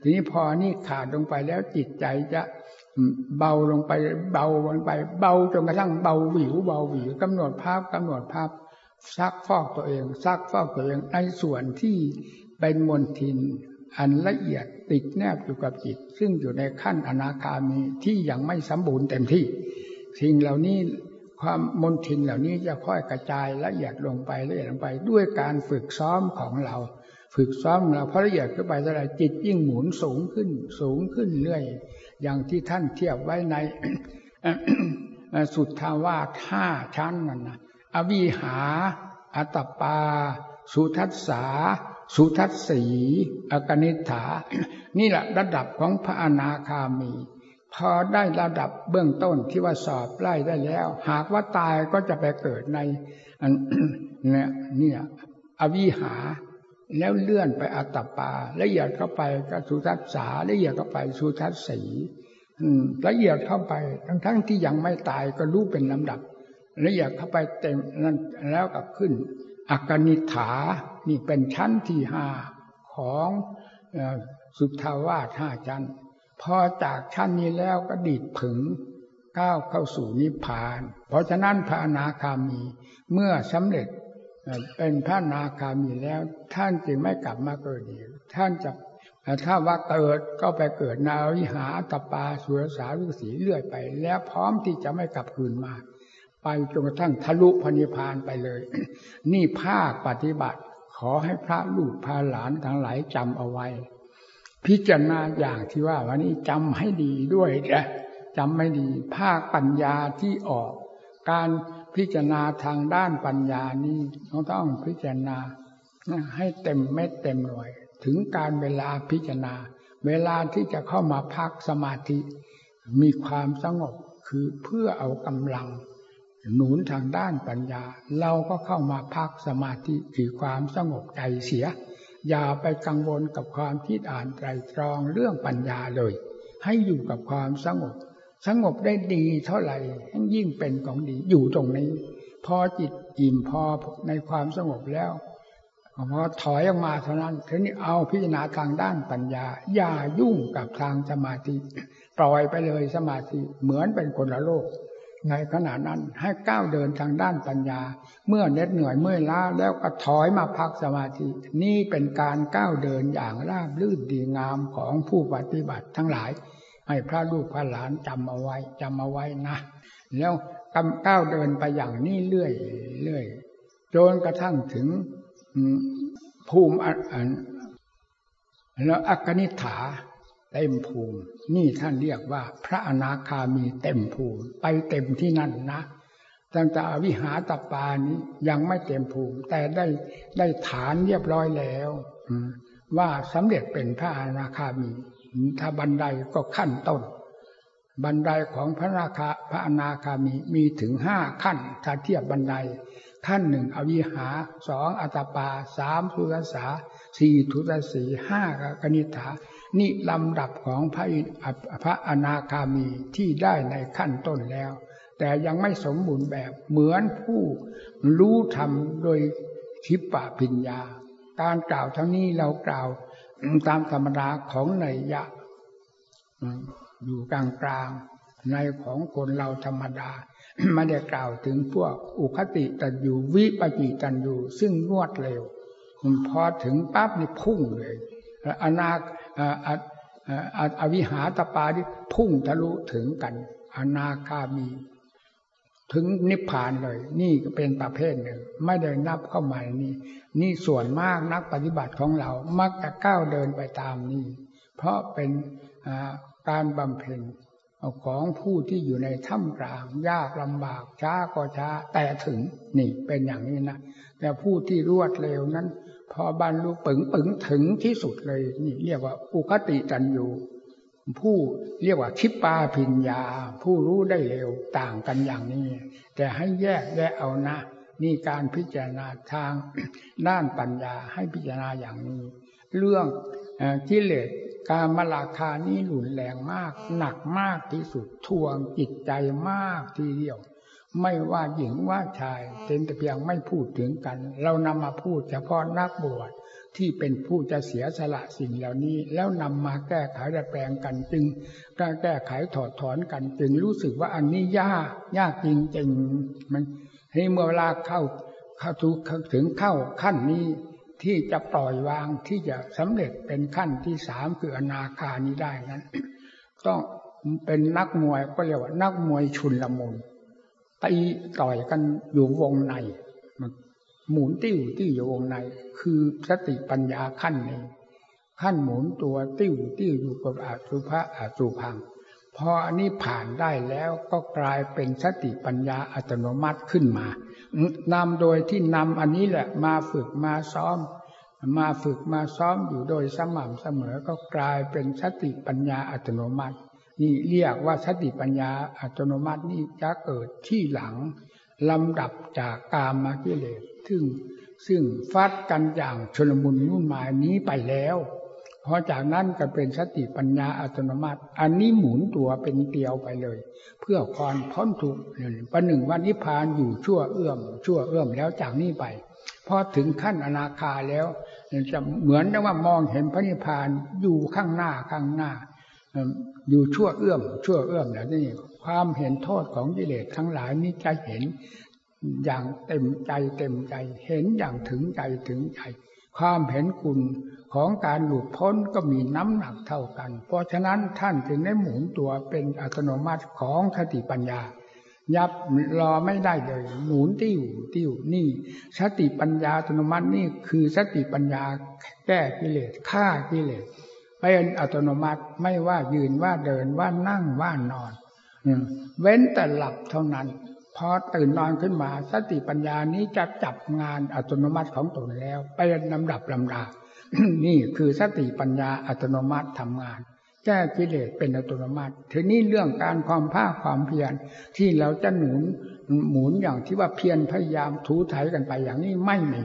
A: ทีนี้พอนี่ขาดลงไปแล้วจิตใจจะ เบาลงไป เบาลงไป เบาจนกระทั่งเบาหวิวเบาหวิวกำหนดภาพกำหนดภาพซักฟอกตัวเองซักฟอกตัวเองในส่วนที่เป็นมนทิน อันละเอียดติดแนบอยู่กับจิต ซึ่งอยู่ในขั้นอนาคามีที่ยังไม่สมบูรณ์เต็มที่ สิ่งเหล่านี้ความมนทินเหล่านี้จะค่อยกระจายละเอียดลงไปละเอียดลงไป ด้วยการฝึกซ้อมของเรา ฝึกซ้อมเราพอละเอียดขึ้นไปเท่าไรจิตยิ่งหมุนสูงขึ้นสูงขึ้นเรื่อย อย่างที่ท่านเทียบไว้ในสุทธาวาสห้าชั้นนั่นนะอวิหา อัตปา สุทัสสา สุทัสสีอกนิฐา นี่แหละระดับของพระอนาคามี พอได้ระดับเบื้องต้นที่ว่าสอบไล่ได้แล้ว หากว่าตายก็จะไปเกิดในเนี่ยเนี่ยอวิหา แล้วเลื่อนไปอัตปาละเอียดเข้าไปก็สุทัสสาละเอียดเข้าไปสุทัสสีละเอียดเข้าไปทั้งทั้งที่ยังไม่ตายก็รู้เป็นลำดับละเอียดเข้าไปเต็มนั้นแล้วก็ขึ้นอักนิฐานี่เป็นชั้นที่ห้าของสุทธาวาสห้าชั้นพอจากชั้นนี้แล้วก็ดีดผึงก้าวเข้าสู่นิพพาน เพราะฉะนั้นพระอนาคามีเมื่อสำเร็จ เป็นพระนาคามีแล้ว ท่านจึงไม่กลับมาเกิดอีกท่านจะถ้าว่าเกิดก็ไปเกิดนาวิหาตปาสุรสาวิสีเลื่อยไป แล้วพร้อมที่จะไม่กลับคืนมา ไปจนกระทั่งทะลุพนิพานไปเลย นี่ภาคปฏิบัติ ขอให้พระลูกพาหลานทั้งหลายจำเอาไว้ พิจารณาอย่างที่ว่าวันนี้จำให้ดีด้วยนะจำไม่ดี ภาคปัญญาที่ออก การ พิจารณาทางด้านปัญญานี้เราต้องพิจารณาให้เต็มเม็ดเต็มหน่วย ถึงการเวลาพิจารณา เวลาที่จะเข้ามาพักสมาธิ มีความสงบคือเพื่อเอากำลัง หนุนทางด้านปัญญา เราก็เข้ามาพักสมาธิคือความสงบใจเสีย อย่าไปกังวลกับความคิดอ่านไตรตรองเรื่องปัญญาเลย ให้อยู่กับความสงบ สงบได้ดีเท่าไหร่ยิ่งเป็นของดีอยู่ตรงนี้ พอจิตอิ่มพอในความสงบแล้วพอถอยออกมาเท่านั้นทีนี้เอาพิจารณาทางด้านปัญญา อย่ายุ่งกับทางสมาธิปล่อยไปเลยสมาธิเหมือนเป็นคนละโลก ในขณะนั้นให้ก้าวเดินทางด้านปัญญา เมื่อเน็ดเหนื่อยเมื่อยล้าแล้วก็ถอยมาพักสมาธิ นี่เป็นการก้าวเดินอย่างราบลื่นดีงามของผู้ปฏิบัติทั้งหลาย ให้พระลูกพระหลานจำเอาไว้จำเอาไว้นะ แล้วก้าวเดินไปอย่างนี้เรื่อยเรื่อยจนกระทั่งถึงภูมิอันแล้วอักนิฐาเต็มภูมิ นี่ท่านเรียกว่า พระอนาคามีเต็มภูมิ ไปเต็มที่นั่นนะตั้งแต่วิหารตปานี้ยังไม่เต็มภูมิ แต่ได้ได้ฐานเรียบร้อยแล้วว่าสำเร็จเป็นพระอนาคามี ถ้าบันไดก็ขั้นต้น บันไดของพระนาคาพระอนาคามีมีถึงห้าขั้น ถ้าเทียบบันได ขั้นหนึ่งอวิหาสองอัตปาสามทุตสาสี่ทุตสีห้ากนิฐานี่ลำดับของพระพระอนาคามีที่ได้ในขั้นต้นแล้ว แต่ยังไม่สมบูรณ์แบบเหมือนผู้รู้ธรรมโดยทิปปะพิญญา การกล่าวทั้งนี้เรากล่าว ตามธรรมดาของในยะอยู่กลางกลางในของคนเราธรรมดา ไม่ได้กล่าวถึงพวกอุคติตันอยู่วิปจิตันอยู่ ซึ่งรวดเร็วพอถึงปั๊บนี่พุ่งเลยอนาอวิหาตปาที่พุ่งทะลุถึงกัน อนาคามี ถึงนิพพานเลย นี่ก็เป็นประเภทหนึ่ง ไม่ได้นับเข้ามานี่ นี่ส่วนมากนักปฏิบัติของเรา มักจะก้าวเดินไปตามนี้ เพราะเป็นการบำเพ็ญของผู้ที่อยู่ในถ้ำกลาง ยากลำบากช้าก็ช้าแต่ถึงนี่เป็นอย่างนี้นะแต่ผู้ที่รวดเร็วนั้น พอบรรลุปึงปึงถึงที่สุดเลย นี่เรียกว่าอุคติจันยูผู้เรียกว่าคิปปาพิญญา ผู้รู้ได้เร็วต่างกันอย่างนี้ แต่ให้แยกแยกเอานะ นี่การพิจารณาทางด้านปัญญาให้พิจารณาอย่างนี้ เรื่องกิเลสการมาลาคานี้หลุนแรงมาก หนักมากที่สุดทวงจิตใจมากทีเดียว ไม่ว่าหญิงว่าชายเป็นแต่เพียงไม่พูดถึงกัน เรานำมาพูดเฉพาะนักบวชที่เป็นผู้จะเสียสละสิ่งเหล่านี้ แล้วนำมาแก้ไขแปลงกันจึงการแก้ไขถอดถอนกันจึงรู้สึกว่าอันนี้ยากยากจริงๆมัน ให้เมื่อเวลาเข้าเข้าถึงเข้าขั้นนี้ที่จะปล่อยวางที่จะสำเร็จเป็นขั้นที่สามคืออนาคานี้ได้นั้น ต้องเป็นนักมวยก็เรียกว่านักมวยชุนละมุนตีต่อยกันอยู่วงในหมุนติ้วติ้วอยู่วงใน คือสติปัญญาขั้นนี้ขั้นหมุนตัวติ้วติ้วอยู่กับอาสุภะอาสุพัง พออันนี้ผ่านได้แล้วก็กลายเป็นสติปัญญาอัตโนมัติขึ้นมานำโดยที่นำอันนี้แหละมาฝึกมาซ้อม มาฝึกมาซ้อมอยู่โดยสม่ำเสมอก็กลายเป็นสติปัญญาอัตโนมัติ นี่เรียกว่าสติปัญญาอัตโนมัตินี่จะเกิดที่หลังลำดับจากกามากิเลสซึ่งซึ่งฟัดกันอย่างชนมุนนุ่นหมายนี้ไปแล้ว พอจากนั้นก็เป็นสติปัญญาอัตโนมัติ อันนี้หมุนตัวเป็นเตียวไปเลย เพื่อความพ้นทุกข์ประหนึ่งวันนิพพานอยู่ชั่วเอื้อม ชั่วเอื้อมแล้วจากนี้ไปพอถึงขั้นอนาคาแล้วจะเหมือนว่ามองเห็นพระนิพพานอยู่ข้างหน้าข้างหน้า อยู่ชั่วเอื้อม ชั่วเอื้อมแล้วนี่ความเห็นโทษของกิเลสทั้งหลายนี้จะเห็นอย่างเต็มใจเต็มใจ เห็นอย่างถึงใจถึงใจ ความเห็นคุณ ของการหลุดพ้นก็มีน้ำหนักเท่ากัน เพราะฉะนั้นท่านจึงได้หมุนตัวเป็นอัตโนมัติของสติปัญญา ยับรอไม่ได้เลย หมุนติ้วติ้วนี่สติปัญญาอัตโนมัตินี่คือสติปัญญาแก้กิเลสฆ่ากิเลสเป็นอัตโนมัติไม่ว่ายืนว่าเดินว่านั่งว่านอนเว้นแต่หลับเท่านั้นพอตื่นนอนขึ้นมาสติปัญญานี้จะจับงานอัตโนมัติของตนแล้วเป็นลำดับลำดา นี่คือสติปัญญาอัตโนมัติทำงาน แก้กิเลสเป็นอัตโนมัติ ทีนี้เรื่องการความภาคความเพียรที่เราจะหนุนหมุนอย่างที่ว่าเพียรพยายามถูถ่ายกันไปอย่างนี้ไม่มี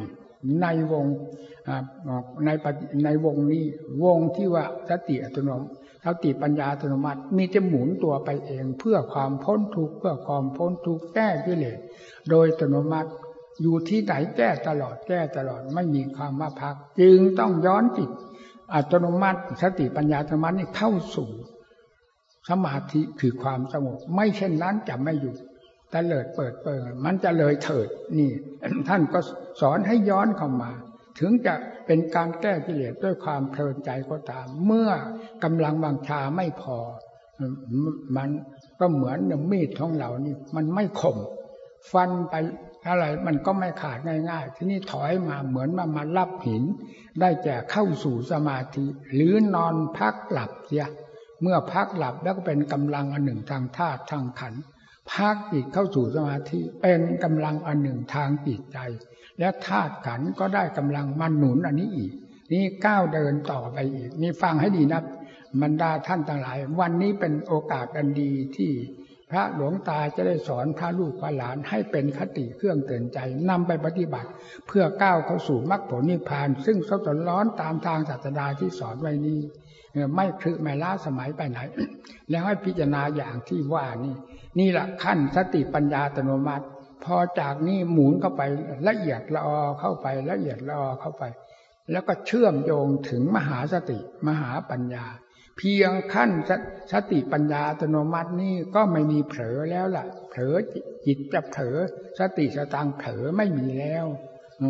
A: ในวงในในวงนี้วงที่ว่าสติอัตโนมัติสติปัญญาอัตโนมัติมีจะหมุนตัวไปเองเพื่อความพ้นทุกข์เพื่อความพ้นทุกข์แก้กิเลสโดยอัตโนมัติ อยู่ที่ไหนแก้ตลอดแก้ตลอดไม่มีความมาพัก จึงต้องย้อนจิตอัตโนมัติสติปัญญาอัตโนมัตินี่เข้าสู่สมาธิคือความสงบไม่เช่นนั้นจะไม่อยู่แต่เลิดเปิดเปิดมันจะเลยเถิดนี่ ท่านก็สอนให้ย้อนเข้ามา ถึงจะเป็นการแก้กิเลสด้วยความเพลินใจก็ตาม เมื่อกำลังบังชาไม่พอ มันก็เหมือนมีดของเรานี่ มันไม่คมฟันไป อะไรมันก็ไม่ขาดง่าย ๆ ที่นี่ถอยมาเหมือนมามารับหิน ได้แก่เข้าสู่สมาธิ หรือนอนพักหลับเสียเมื่อพักหลับแล้วก็เป็นกำลังอันหนึ่งทางธาตุทางขันพักจิตเข้าสู่สมาธิเป็นกำลังอันหนึ่งทางจิตใจ และธาตุขันก็ได้กำลังมาหนุนอันนี้อีก นี่ก้าวเดินต่อไปอีกนี่ฟังให้ดีนะบรรดาท่านทั้งหลาย วันนี้เป็นโอกาสอันดีที่ พระหลวงตาจะได้สอนพระลูกพระหลานให้เป็นคติเครื่องเตือนใจนำไปปฏิบัติ เพื่อก้าวเข้าสู่มรรคผลนิพพาน ซึ่งสดร้อนตามทางศาสดาที่สอนไว้นี้ไม่คือไม่ล้าสมัยไปไหน แล้วให้พิจารณาอย่างที่ว่านี่ นี่แหละขั้นสติปัญญาอัตโนมัติ พอจากนี้หมุนเข้าไปละเอียดละออเข้าไปละเอียดละออเข้าไป แล้วก็เชื่อมโยงถึงมหาสติ มหาปัญญา เพียงขั้นสติปัญญาอัตโนมัตินี่ก็ไม่มีเผลอแล้วล่ะ เผลอจิตจะเผลอสติสตังเผลอไม่มีแล้ว อื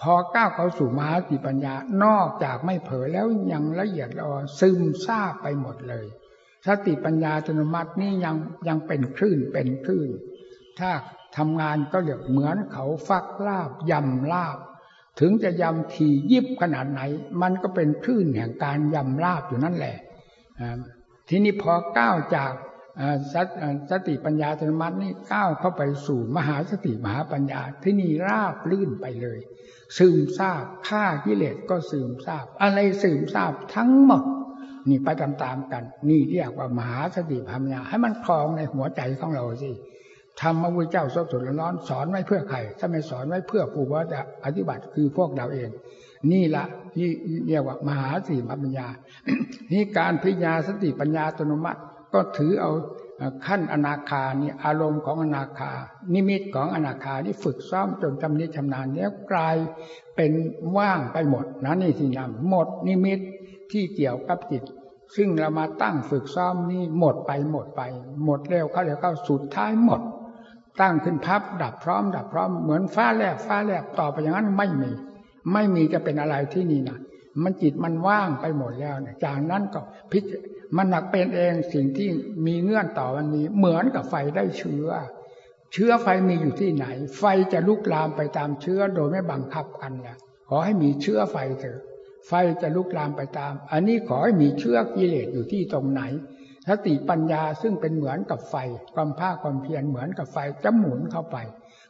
A: พอก้าวเข้าสู่มหาสติปัญญานอกจากไม่เผลอแล้วยังละเอียดละออซึมซาบไปหมดเลย สติปัญญาอัตโนมัตินี่ยังยังเป็นคลื่นเป็นคลื่น ถ้าทำงานก็เรียกเหมือนเขาฟักลาบยำลาบ ถึงจะยำทียิบขนาดไหน มันก็เป็นคลื่นแห่งการยำลาบอยู่นั่นแหละทีนี้พอก้าวจากสติปัญญาธรรมัตนี่ก้าวเข้าไปสู่มหาสติมหาปัญญาที่นี่ราบลื่นไปเลย ซึมซาบฆ่ากิเลสก็ซึมซาบ อะไรซึมซาบทั้งหมดนี่ไปตามๆกัน นี่เรียกว่ามหาสติปัญญา ให้มันคลองในหัวใจของเราสิ ธรรมพระพุทธเจ้าสดสดร้อนสอนไว้เพื่อใครถ้าไม่สอนไว้เพื่อผู้ว่าจะอธิบัติคือพวกเราเอง นี่ละที่เรียกว่ามหาสติปัญญา นี่การพิญญาสติปัญญาอัตโนมัติ ก็ถือเอาขั้นอนาคานี่อารมณ์ของอนาคา นิมิตของอนาคานี่ฝึกซ้อมจนจำนิชำนาญแล้วกลายเป็นว่างไปหมดนะนี่สินำหมดนิมิตที่เกี่ยวกับจิต ซึ่งเรามาตั้งฝึกซ้อมนี่หมดไปหมดไป หมดเร็วเข้าเร็วเข้าสุดท้ายหมด ตั้งขึ้นพับ ดับพร้อม ดับพร้อมเหมือนฟ้าแลบฟ้าแลบต่อไปอย่างนั้นไม่มี ไม่มีจะเป็นอะไรที่นี่นะมันจิตมันว่างไปหมดแล้วเนี่ยจากนั้นก็พิจมันหนักเป็นเองสิ่งที่มีเงื่อนต่อวันนี้ เหมือนกับไฟได้เชื้อ เชื้อไฟมีอยู่ที่ไหน ไฟจะลุกลามไปตามเชื้อโดยไม่บังคับกันนะขอให้มีเชื้อไฟเถอะไฟจะลุกลามไปตาม อันนี้ขอให้มีเชื้อกิเลสอยู่ที่ตรงไหน สติปัญญาซึ่งเป็นเหมือนกับไฟ ความภาคความเพียรเหมือนกับไฟจะหมุนเข้าไป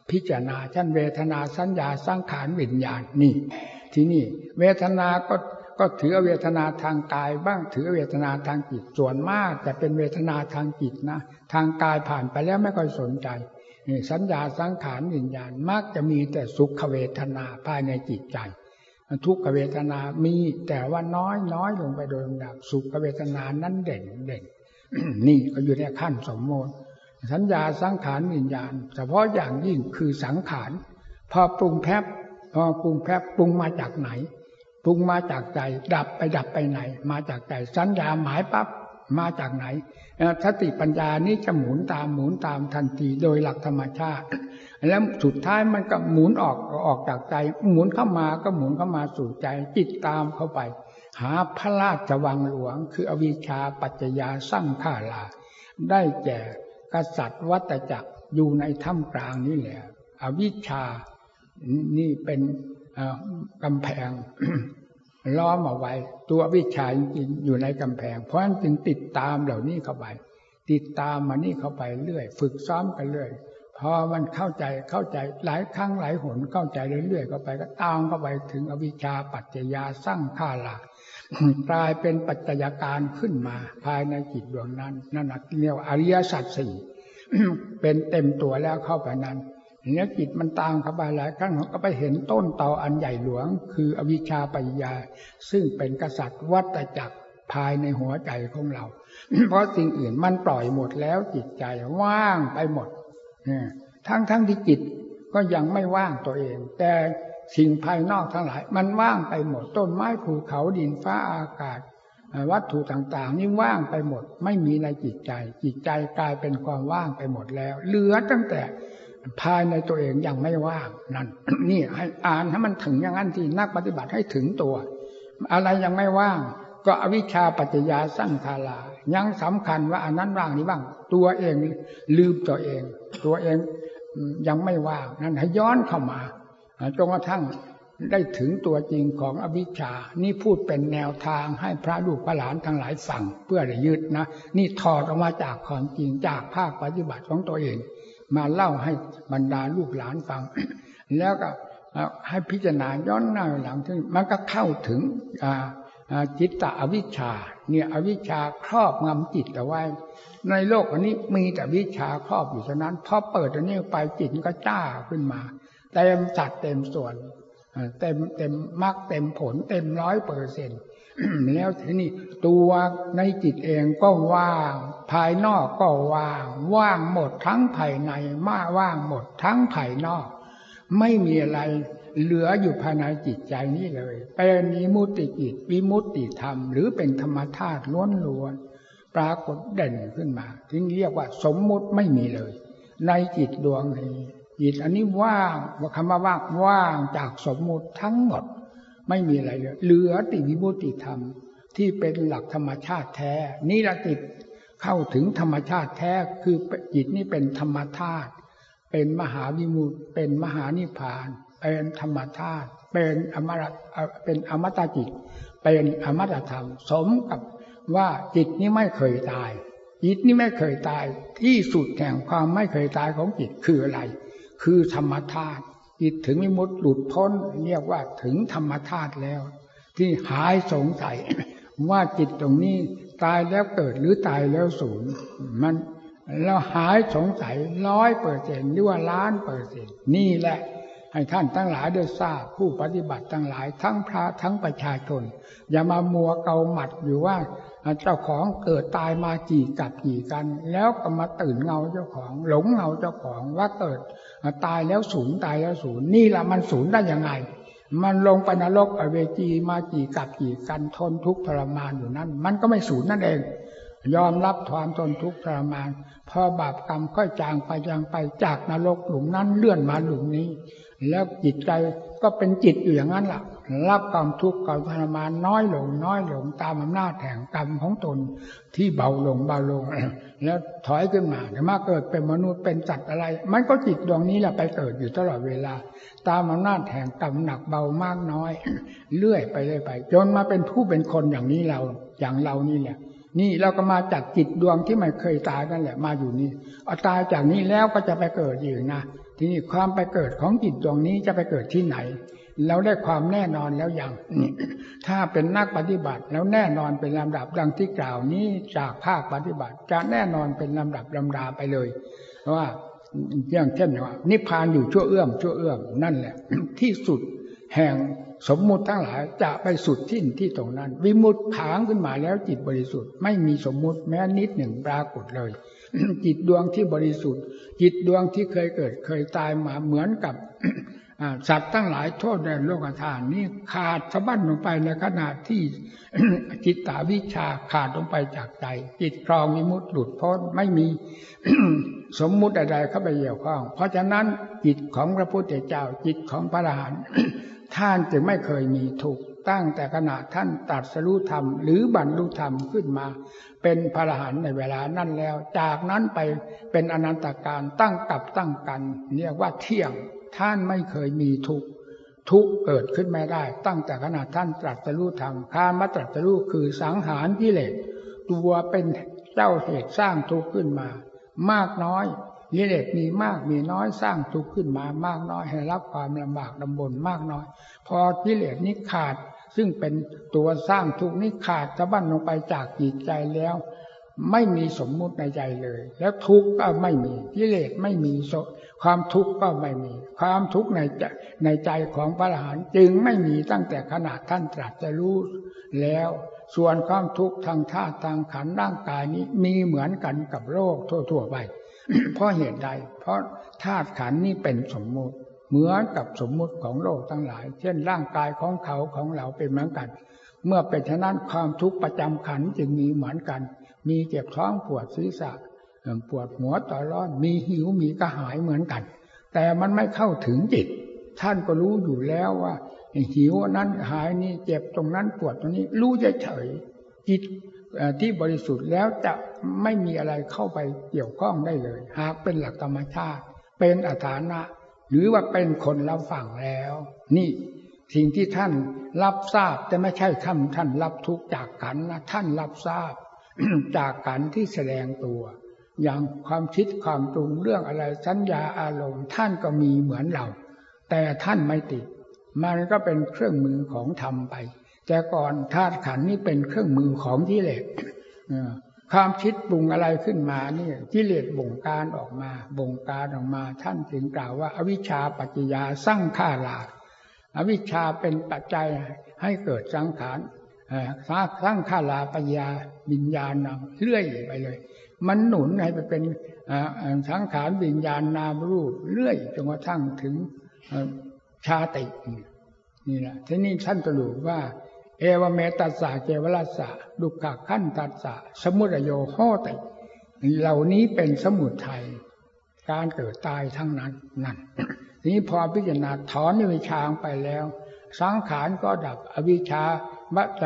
A: พิจารณาชั้นเวทนาสัญญาสังขารวิญญาณนี่ที่นี่ เวทนาก็ก็ถือเวทนาทางกายบ้างถือเวทนาทางจิตส่วนมากจะเป็นเวทนาทางจิตนะ ทางกายผ่านไปแล้วไม่ค่อยสนใจสัญญาสังขารวิญญาณมักจะมีแต่สุขเวทนาภายในจิตใจ ทุกขเวทนามีแต่ว่าน้อยน้อยลงไปโดยลำดับสุขเวทนานั้นเด่นเด่น นี่ก็อยู่ในขั้นสมมติสัญญาสังขารวิญญาณ เฉพาะอย่างยิ่งคือสังขารพอปรุงแพบพอปรุงแพบปรุงมาจากไหนปรุงมาจากใจ ดับไปดับไปไหน มาจากใจ สัญญาหมายปั๊บมาจากไหนสติปัญญานี้จะหมุนตามหมุนตามทันทีโดยหลักธรรมชาติ แล้วสุดท้ายมันก็หมุนออกออกจากใจ หมุนเข้ามาก็หมุนเข้ามาสู่ใจจิตตามเข้าไป หาพระราชวังหลวง คืออวิชาปัจจยาสร้างข้าลา ได้แก่กษัตริย์วัตจักรอยู่ในถ้ำกลางนี่แหละ อวิชานี่เป็นกำแพงล้อมเอาไว้ ตัววิชาจริงอยู่ในกำแพง เพราะฉะนั้นจึงติดตามเหล่านี้เข้าไป ติดตามมานี่เข้าไปเรื่อย ฝึกซ้อมกันเรื่อยพอมันเข้าใจเข้าใจหลายครั้งหลายหนเข้าใจเรื่อยๆเข้าไปก็ตามเข้าไปถึงอวิชชาปัจจยาสร้างข้าลา กลายเป็นปัจจัยการขึ้นมา ภายในจิตดวงนั้นนั่นเรียกอริยสัจสี่เป็นเต็มตัวแล้วเข้าไปนั้นเนื้อจิตมันตามเข้าไปหลายครั้งก็ไปเห็นต้นตออันใหญ่หลวง คืออวิชชาปัญญา ซึ่งเป็นกษัตริย์วัตจักรภายในหัวใจของเรา เพราะสิ่งอื่นมันปล่อยหมดแล้วจิตใจว่างไปหมดทั้งทั้งที่จิตก็ยังไม่ว่างตัวเอง แต่ สิ่งภายนอกทั้งหลาย มันว่างไปหมด ต้นไม้ภูเขาดินฟ้าอากาศ วัตถุต่างๆ นี่ว่างไปหมด ไม่มีในจิตใจ จิตใจกลายเป็นความว่างไปหมดแล้ว เหลือตั้งแต่ภายในตัวเองยังไม่ว่างนั่นนี่ให้อ่านให้มันถึงอย่างนั้นที่นักปฏิบัติให้ถึงตัว อะไรยังไม่ว่าง ก็อวิชชาปัจจยาสั้งคาลา ยังสำคัญว่าอันนั้นว่างนี้บ้าง ตัวเองลืมตัวเอง ตัวเองยังไม่ว่างนั่นให้ย้อนเข้ามา จนกระทั่งได้ถึงตัวจริงของอวิชชา นี่พูดเป็นแนวทางให้พระลูกพระหลานทั้งหลายฟังเพื่อได้ยึดนะ นี่ถอดออกมาจากความจริงจากภาคปฏิบัติของตัวเอง มาเล่าให้บรรดาลูกหลานฟัง แล้วก็ให้พิจารณาย้อนหน้าหลังถึงมันก็เข้าถึงจิตตอวิชชา เนี่ยอวิชชาครอบงำจิตเอาไว้ ในโลกอันนี้มีแต่วิชาครอบอยู่ฉะนั้นพอเปิดอันนี้ไปจิตก็จ้าขึ้นมา เต็มสัดเต็มส่วนเต็มเต็มมรรคเต็มผล เต็มร้อยเปอร์เซ็นต์แล้วทีนี้ตัวในจิตเองก็ว่าง ภายนอกก็ว่าง ว่างหมดทั้งภายในมาว่างหมดทั้งภายนอก ไม่มีอะไรเหลืออยู่ภายในจิตใจนี้เลย เป็นวิมุติจิตวิมุตติธรรม หรือเป็นธรรมธาตุล้วนล้วนปรากฏเด่นขึ้นมาถึงเรียกว่าสมมุติไม่มีเลย ในจิตดวงนี้ จิตอันนี้ว่างว่าคำว่าว่างว่างจากสมมุติทั้งหมด ไม่มีอะไรเลยเหลือติวิมุติธรรม ที่เป็นหลักธรรมชาติแท้นี่ละติดเข้าถึงธรรมชาติแท้คือจิตนี่เป็นธรรมธาตุเป็นมหาวิมุตเป็นมหานิพพาน เป็นธรรมธาตุเป็นอมรเป็นอมตะจิต เป็นอมตะธรรม สมกับว่าจิตนี้ไม่เคยตายจิตนี้ไม่เคยตายที่สุดแห่งความไม่เคยตายของจิตคืออะไร คือธรรมธาตุจิตถึงมิมุตหลุดพ้น เรียกว่าถึงธรรมธาตุแล้ว ที่หายสงสัยว่าจิตตรงนี้ตายแล้วเกิดหรือตายแล้วสูญมันเราหายสงสัยร้อยเปอร์เซ็นต์หรือว่าล้านเปอร์เซ็นต์นี่แหละให้ท่านทั้งหลายได้ทราบผู้ปฏิบัติทั้งหลายทั้งพระทั้งประชาชน อย่ามามัวเกาหมัดอยู่ว่าเจ้าของเกิดตายมากี่กับกี่กัน แล้วก็มาตื่นเงาเจ้าของ หลงเงาเจ้าของว่าเกิด ตายแล้วศูนย์ตายแล้วศูนย์นี่แหละมันศูนย์ได้ยังไง มันลงไปนรกอเวจีมากี่กับกี่กันทนทุกข์ทรมานอยู่นั่นมันก็ไม่ศูนย์นั่นเอง ยอมรับความทนทุกข์ทรมาน พอบาปกรรมค่อยจางไปจางไปจากนรกหลุมนั้นเลื่อนมาหลุมนี้ แล้วจิตใจก็เป็นจิตอยู่อย่างนั้นล่ะ รับความทุกข์ความทรมานน้อยลงน้อยลงตามอำนาจแห่งกรรมของตนที่เบาลงเบาลง แล้วถอยขึ้นมาแต่มาเกิดเป็นมนุษย์เป็นสัตอะไร มันก็จิตดวงนี้แหละไปเกิดอยู่ตลอดเวลา ตามอำนาจแห่งกรรมหนักเบามากน้อย เลื่อยไปเรื่อยไปจนมาเป็นผู้เป็นคนอย่างนี้เราอย่างเรานี่แหละนี่เราก็มาจากจิตดวงที่ไม่เคยตายนั่นแหละมาอยู่นี่เอาตายจากนี้แล้วก็จะไปเกิดอีกนะ ทีนี้ความไปเกิดของจิตดวงนี้จะไปเกิดที่ไหน เราได้ความแน่นอนแล้วยังถ้าเป็นนักปฏิบัติ แล้วแน่นอนเป็นลำดับดังที่กล่าวนี้จากภาคปฏิบัติ จะแน่นอนเป็นลำดับลำดาไปเลยเพราะว่าอย่างเช่นว่านิพพานอยู่ชั่วเอื้อมชั่วเอื้อมนั่นแหละ ที่สุดแห่งสมมุติทั้งหลายจะไปสุดที่ที่ตรงนั้น วิมุตผางขึ้นมาแล้วจิตบริสุทธิ์ไม่มีสมมุติแม้นิดหนึ่งปรากฏเลย จิตดวงที่บริสุทธิ์ จิตดวงที่เคยเกิดเคยตายมาเหมือนกับ สัตว์ตั้งหลายโทษในโลกธาตุนี้ขาดสะบั้นลงไปในขณะที่จิตตาวิชาขาดลงไปจากใจ จิตครองมิมุตหลุดพ้นไม่มีสมมุติใดๆเข้าไปเกี่ยวข้อง เพราะฉะนั้นจิตของพระพุทธเจ้าจิตของพระอรหันต์ท่านจึงไม่เคยมีถูกตั้งแต่ขณะท่านตัดสรุธรรม หรือบรรลุธรรมขึ้นมา เป็นพระอรหันต์ในเวลานั้นแล้ว จากนั้นไปเป็นอนันตการตั้งกับตั้งกันเรียกว่าเที่ยง ท่านไม่เคยมีทุกทุกเกิดขึ้นไม่ได้ ตั้งแต่ขณะท่านตรัสรู้ธรรมคามาตรัสรู้คือสังหารกิเลสตัวเป็นเจ้าเหตุสร้างทุกข์ขึ้นมา มากน้อยกิเลสมีมากมีน้อยสร้างทุกข์ขึ้นมามากน้อยให้รับความลำบากลำบนมากน้อย พอกิเลสนี้ขาดซึ่งเป็นตัวสร้างทุกข์นี้ขาดสะบั้นลงไปจากจิตใจแล้ว ไม่มีสมมุติในใจเลย แล้วทุกข์ก็ไม่มีกิเลสไม่มี ความทุกข์ก็ไม่มี ความทุกข์ในใจในใจของพระอรหันต์จึงไม่มีตั้งแต่ขนาดท่านตรัสจะรู้แล้วส่วนความทุกข์ทางธาตุทางขันร่างกายนี้มีเหมือนกันกับโรคทั่วๆไปเพราะเหตุใด เพราะธาตุขันนี้เป็นสมมุติ เหมือนกับสมมุติของโลกทั้งหลาย เช่นร่างกายของเขาของเราเป็นเหมือนกัน เมื่อเป็นฉะนั้นความทุกข์ประจำขันจึงมีเหมือนกัน มีเจ็บท้องปวดศีรษะ ปวดหัวต่อร้อนมีหิวมีกระหายเหมือนกัน แต่มันไม่เข้าถึงจิต ท่านก็รู้อยู่แล้วว่า หิวนั้นหายนี่เจ็บตรงนั้นปวดตรงนี้ รู้เฉยจิตที่บริสุทธิ์แล้วจะไม่มีอะไรเข้าไปเกี่ยวข้องได้เลย หากเป็นหลักธรรมชาติ เป็นอัฐานะ หรือว่าเป็นคนรับฟังแล้ว นี่สิ่งที่ท่านรับทราบแต่ไม่ใช่ท่านท่านรับทุกจากกันนะท่านรับทราบ จากกันที่แสดงตัว อย่างความคิดความปรุงเรื่องอะไรสัญญาอารมณ์ท่านก็มีเหมือนเรา แต่ท่านไม่ติด มันก็เป็นเครื่องมือของธรรมไป แต่ก่อนธาตุขันนี้เป็นเครื่องมือของกิเลสความคิดปรุงอะไรขึ้นมานี่กิเลสบ่งการออกมาบ่งการออกมา ท่านถึงกล่าวว่า อวิชชาปัจจยาสร้างข้าราอวิชชาเป็นปัจจัยให้เกิดสังขารสร้างข้าราปัญญาวิญญาณนำเลื่อยไปเลย มันหนุนให้ไปเป็นสังขารวิญญาณนามรูปเรื่อยจนกระทั่งถึงชาตินี่แหละทีนี้ท่านสรุปว่า เอวเมตัสสะเจวรัสสะดุกขขั้นตัสสะสมุทโยโหติเหล่านี้เป็นสมุทัยการเกิดตายทั้งนั้นนั่นทีนี้พอพิจารณาถอนวิชาไปแล้ว สังขารก็ดับอวิชชา มัต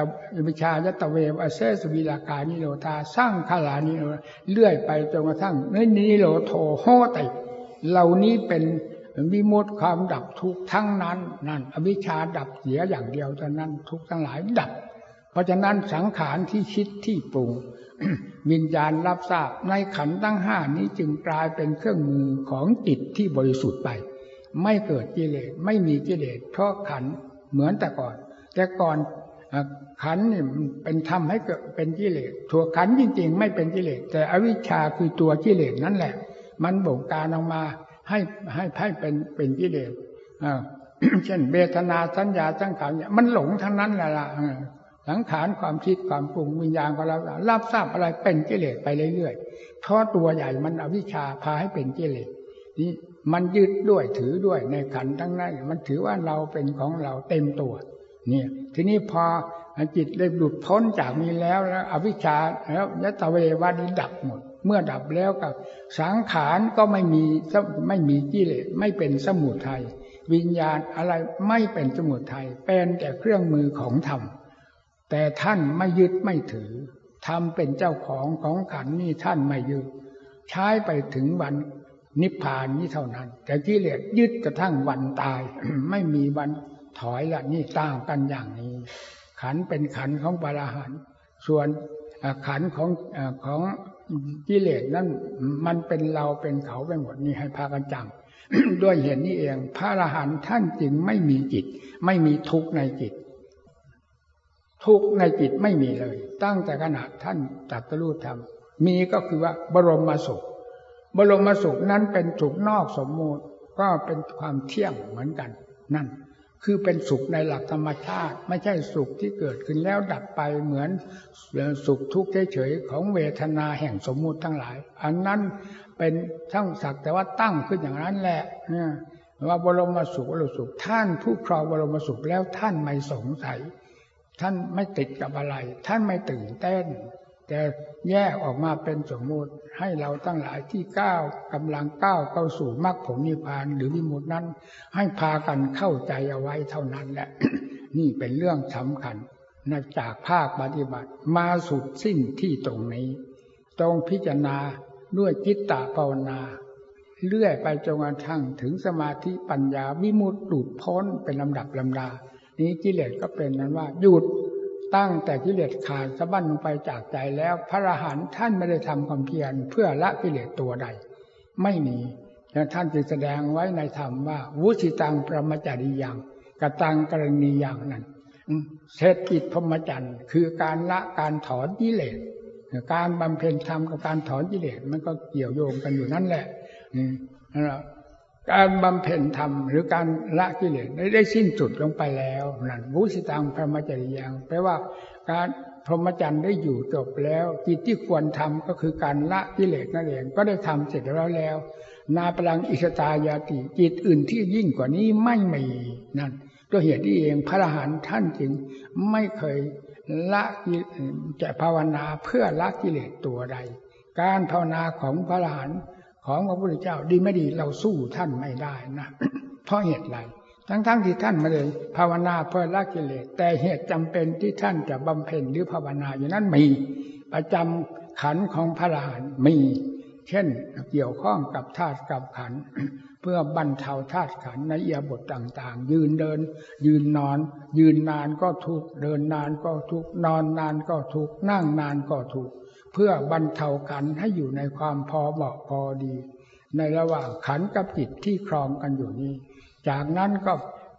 A: วิชายตะเวอเซสวิลากานิโรธาสร้างขลานิโรเลื่อยไปจนกระทั่งนิโรโทโหติเหล่านี้เป็นวิมุตความดับทุกทั้งนั้นนั่นอวิชาดับเสียอย่างเดียวเท่านั้นทุกทั้งหลายดับ เพราะฉะนั้นสังขารที่คิดที่ปรุงวิญญาณรับทราบในขันตั้งห้านี้จึงกลายเป็นเครื่องมือของจิตที่บริสุทธิ์ไป ไม่เกิดกิเลสไม่มีกิเลสเพราะขันเหมือนแต่ก่อน แต่ก่อน ขันนี่เป็นธรรมให้เกิดเป็นกิเลสถั่วขันจริง ๆ ไม่เป็นกิเลสแต่อวิชชาคือตัวกิเลสนั่นแหละ มันบงการออกมาให้ให้ให้เป็นเป็นกิเลสเช่นเบทนาสัญญาสังขารเนี่ยมันหลงทั้งนั้นแหละล่ะสังขารความคิดความปรุงวิญญาณก็รับรับทราบอะไรเป็นกิเลสไปเรื่อยๆเพราะตัวใหญ่มันอวิชชาพาให้เป็นกิเลสนี่มันยึดด้วยถือด้วยในขันทั้งนั้น มันถือว่าเราเป็นของเราเต็มตัว เนี่ย ทีนี้พอจิตได้หลุดพ้นจากนี้แล้วแล้ว อวิชชาแล้วยตเววานี้ดับหมด เมื่อดับแล้วกับสังขารก็ไม่มีไม่มีกิเลสไม่เป็นสมุทัยวิญญาณอะไรไม่เป็นสมุทัยเป็นแต่เครื่องมือของธรรม แต่ท่านไม่ยึดไม่ถือทำเป็นเจ้าของของขันนี่ท่านไม่ยึดใช้ไปถึงวันนิพพานนี้เท่านั้น แต่กิเลสยึดกระทั่งวันตาย ไม่มีวัน ถอยละนี่ต่างกันอย่างนี้ ขันเป็นขันของปราหันส่วนขันของของกิเลสนั้นมันเป็นเราเป็นเขาไปหมดนี่ให้พากันจำด้วยเหตุนี้เอง พระอรหันต์ท่านจึงไม่มีจิต ไม่มีทุกข์ในจิต ทุกข์ในจิตไม่มีเลย ตั้งแต่ขณะท่านตัดตรู้ธรรมมีก็คือว่าบรมมาสุข บรมมาสุขนั้นเป็นสุขนอกสมมูติก็เป็นความเที่ยงเหมือนกัน นั่น คือเป็นสุขในหลักธรรมชาติ ไม่ใช่สุขที่เกิดขึ้นแล้วดับไปเหมือนสุขทุกข์เฉยๆของเวทนาแห่งสมมุติทั้งหลาย อันนั้นเป็นทั้งสักแต่ว่าตั้งขึ้นอย่างนั้นแหละนว่าบรมสุขบรมสุขท่านผู้ครองบรมสุขแล้วท่านไม่สงสัย ท่านไม่ติดกับอะไร ท่านไม่ตื่นเต้น แต่แยกออกมาเป็นสมมุติให้เราตั้งหลายที่ก้าวกำลังก้าวเข้าสู่มรรคผลนิพพานหรือวิมุตินั้น ให้พากันเข้าใจเอาไว้เท่านั้นแหละ นี่เป็นเรื่องสำคัญนจากภาคปฏิบัติมาสุดสิ้นที่ตรงนี้ตรงพิจารณาด้วยจิตตภาวนา เลื่อยไปจนกระทั่งถึงสมาธิปัญญาวิมุตติหลุดพ้นเป็นลำดับลำดา นี้กิเลสก็เป็นนั้นว่าหยุด ตั้งแต่กิเลสขาดสะบั้นลงไปจากใจแล้ว พระอรหันต์ท่านไม่ได้ทำความเพียรเพื่อละกิเลสตัวใด ไม่มีแต่ท่านจึงแสดงไว้ในธรรมว่า วุชิตังประมจาริยังกตังกรณีย่างนั้นเศรษฐกิจพรหมจรรย์คือการละการถอนกิเลสการบำเพ็ญธรรมกับการถอนกิเลสมันก็เกี่ยวโยงกันอยู่นั่นแหละนี่ การบำเพ็ญธรรมหรือการละกิเลสได้สิ้นสุดลงไปแล้วนั่นวุสิตังพระมจริยังแปลว่าการพรหมจรรย์ได้อยู่จบแล้วกิจที่ควรทำก็คือการละกิเลสนั่นเองก็ได้ทำเสร็จแล้วแล้ว นาพลังอิสตายาติจิตอื่นที่ยิ่งกว่านี้ไม่มีนั่นตัวเหตุที่เองพระอรหันต์ท่านจึงไม่เคยละจะภาวนาเพื่อละกิเลสตัวใด การภาวนาของพระอรหันต์ ของพระพุทธเจ้าดีไม่ดีเราสู้ท่านไม่ได้นะเพราะเหตุไรทั้งๆทที่ท่านม่ได้ภาวนาเพื่อละกิเลสแต่เหตุจำเป็นที่ท่านจะบำเพ็ญหรือภาวนาอยู่นั้นมี ประจำขันของพระรหันมี เช่นเกี่ยวข้องกับธาตุกับขัน เพื่อบรรเทาธาตุขันในเอียบทต่างๆ ยืนเดิน ยืนนอน ยืนนานก็ทุกเดินนานก็ทุกนอนนานก็ทุกนั่งนานก็ทุก เพื่อบรรเทาขันให้อยู่ในความพอเหมาะพอดี ในระหว่างขันกับจิตที่ครองกันอยู่นี้ จากนั้นก็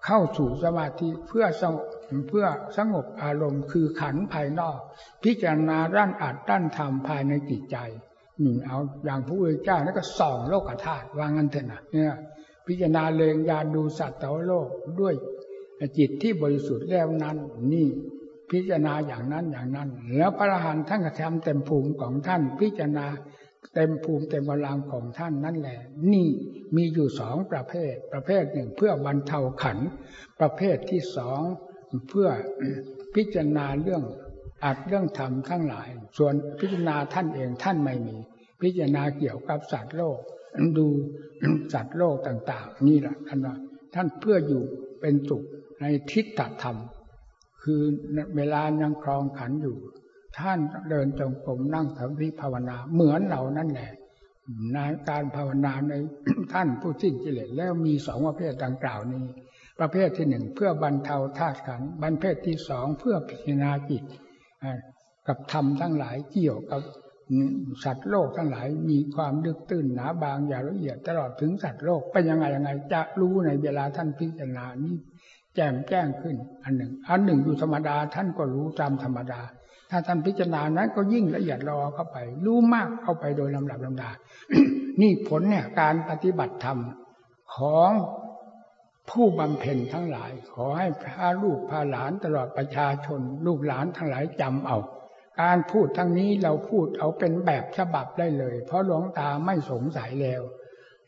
A: เข้าสู่สมาธิเพื่อสงบเพื่อสงบอารมณ์คือขันภายนอก พิจารณาด้านอัดด้านธรรมภายในจิตใจหนึ่งเอาอย่างพระพุทธเจ้านั่นก็ส่องโลกธาตุวางงันเถอะนะเนี่ยพิจารณาเลงยาดูสัตว์ต่โลกด้วยจิตที่บริสุทธิ์แล้วนั้น นี่ พิจารณาอย่างนั้นอย่างนั้น แล้วพระอรหันต์ท่านกระทำเต็มภูมิของท่าน พิจารณาเต็มภูมิเต็มกำลังของท่านนั่นแหละ นี่มีอยู่สองประเภท ประเภทหนึ่งเพื่อบรรเทาขัน ประเภทที่สองเพื่อพิจารณาเรื่องอัดเรื่องธรรมทั้งหลาย ส่วนพิจารณาท่านเองท่านไม่มี พิจารณาเกี่ยวกับสัตว์โลก ดูสัตว์โลกต่าง ๆ นี่แหละท่านว่าท่านเพื่ออยู่เป็นสุขในทิฏฐธรรม คือเวลายังครองขันอยู่ ท่านเดินจงกรมนั่งสมาธิภาวนาเหมือนเรานั่นแหละในการภาวนาในท่านผู้สิ้นกิเลสแล้วมีสองประเภทดังกล่าวนี้ ประเภทที่หนึ่งเพื่อบรรเทาธาตุขันบรรเภทที่สองเพื่อพิจารณาจิตกับธรรมทั้งหลายเกี่ยวกับสัตว์โลกทั้งหลายมีความลึกตื้นหนาบางอย่างละเอียดตลอดถึงสัตว์โลกเป็นยังไงยังไงจะรู้ในเวลาท่านพิจารณานี้ แจ่มแจ้งขึ้น อันหนึ่ง อันหนึ่งอยู่ธรรมดาท่านก็รู้ตามธรรมดา ถ้าท่านพิจารณานั้นก็ยิ่งละเอียดรอเข้าไป รู้มากเข้าไปโดยลำดับลำดา นี่ผลเนี่ยการปฏิบัติธรรมของผู้บำเพ็ญทั้งหลาย ขอให้พาลูกพาหลานตลอดประชาชน ลูกหลานทั้งหลายจำเอา การพูดทั้งนี้เราพูดเอาเป็นแบบฉบับได้เลย เพราะหลวงตาไม่สงสัยแล้ว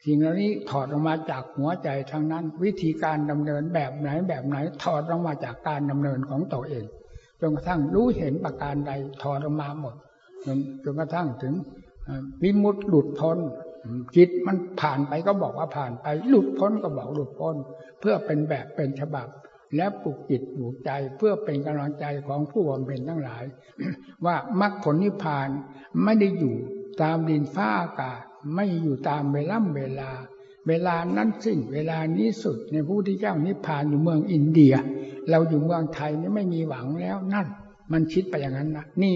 A: สิ่งเหล่านี้ถอดออกมาจากหัวใจทั้งนั้น วิธีการดำเนินแบบไหนแบบไหน ถอดออกมาจากการดำเนินของตัวเองจนกระทั่งรู้เห็นประการใดถอดออกมาหมดจนกระทั่งถึงวิมุตติหลุดพ้นจิตมันผ่านไปก็บอกว่าผ่านไป หลุดพ้นก็บอกหลุดพ้น เพื่อเป็นแบบเป็นฉบับ และปลุกจิตปลุกใจเพื่อเป็นกำลังใจของผู้บำเพ็ญทั้งหลาย ว่ามรรคผลนิพพานไม่ได้อยู่ตามดินฟ้าอากาศ ไม่อยู่ตามเวล่ำเวลา เวลานั้นสิ้นเวลานี้สุดในผู้ที่เจ้านิพพานอยู่เมืองอินเดีย เราอยู่เมืองไทยนี่ไม่มีหวังแล้วนั่น มันคิดไปอย่างนั้นนะนี่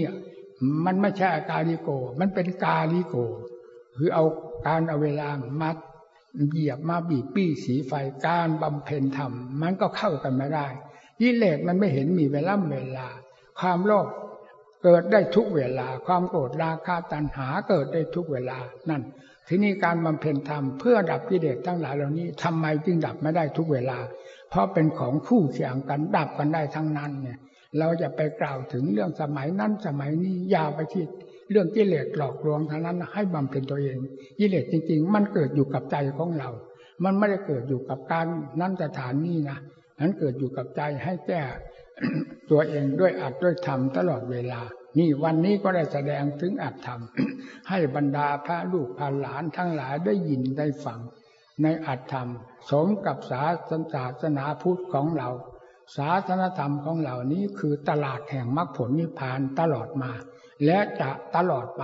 A: มันไม่ใช่กาลิโก มันเป็นกาลิโก คือเอาการเอาเวลามัดเหยียบมาบีบปี้สีไฟการบำเพ็ญธรรม มันก็เข้ากันไม่ได้ยิเลสมันไม่เห็นมีเวลาเวลา ความโลภ เกิดได้ทุกเวลา ความโกรธราคะตัณหาเกิดได้ทุกเวลานั่น ทีนี้การบำเพ็ญธรรมเพื่อดับกิเลสทั้งหลายเหล่านี้ทำไมจึงดับไม่ได้ทุกเวลา เพราะเป็นของคู่เคียงกันดับกันได้ทั้งนั้นเนี่ย เราจะไปกล่าวถึงเรื่องสมัยนั้นสมัยนี้ยาวไปที่เรื่องกิเลสหลอกลวงทั้งนั้น ให้บำเพ็ญตัวเองกิเลสจริง ๆ มันเกิดอยู่กับใจของเรา มันไม่ได้เกิดอยู่กับการนั้นสถานนี้นะนั้นเกิดอยู่กับใจให้แก้ ตัวเองด้วยอัดด้วยธรรมตลอดเวลา นี่วันนี้ก็ได้แสดงถึงอัดธรรม ให้บรรดาพระลูกพระหลานทั้งหลายได้ยินได้ฟัง ในอัดธรรม สมกับศาสนาพุทธของเรา ศาสนธรรมของเหล่านี้คือตลาดแห่งมรรคผลนิพพานตลอดมา และจะตลอดไป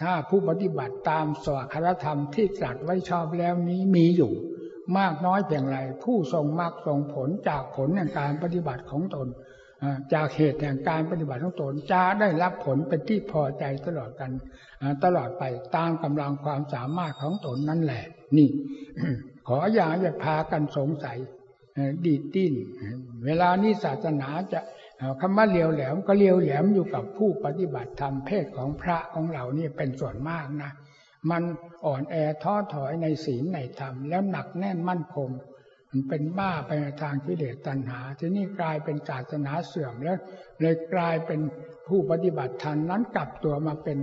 A: ถ้าผู้ปฏิบัติตามสวครธรรมที่ตรัสไว้ชอบแล้วนี้มีอยู่ มากน้อยเพียงไร ผู้ทรงมรรคทรงผลจากผลแห่งการปฏิบัติของตนจากเหตุแห่งการปฏิบัติของตนจะได้รับผลเป็นที่พอใจตลอดกันตลอดไปตามกำลังความสามารถของตนนั่นแหละ นี่ ขออย่าอย่าพากันสงสัยดีดดิ้นเวลานี้ศาสนาจะคำว่าเลียวแหลมก็เลียวแหลมอยู่กับผู้ปฏิบัติธรรมเพศของพระของเรานี่เป็นส่วนมากนะ มันอ่อนแอท้อถอยในศีลในธรรม แล้วหนักแน่นมั่นคง มันเป็นบ้าไปในทางกิเลสตัณหา ที่นี้กลายเป็นศาสนาเสื่อมแล้ว เลยกลายเป็นผู้ปฏิบัติธรรมนั้นกลับตัวมาเป็น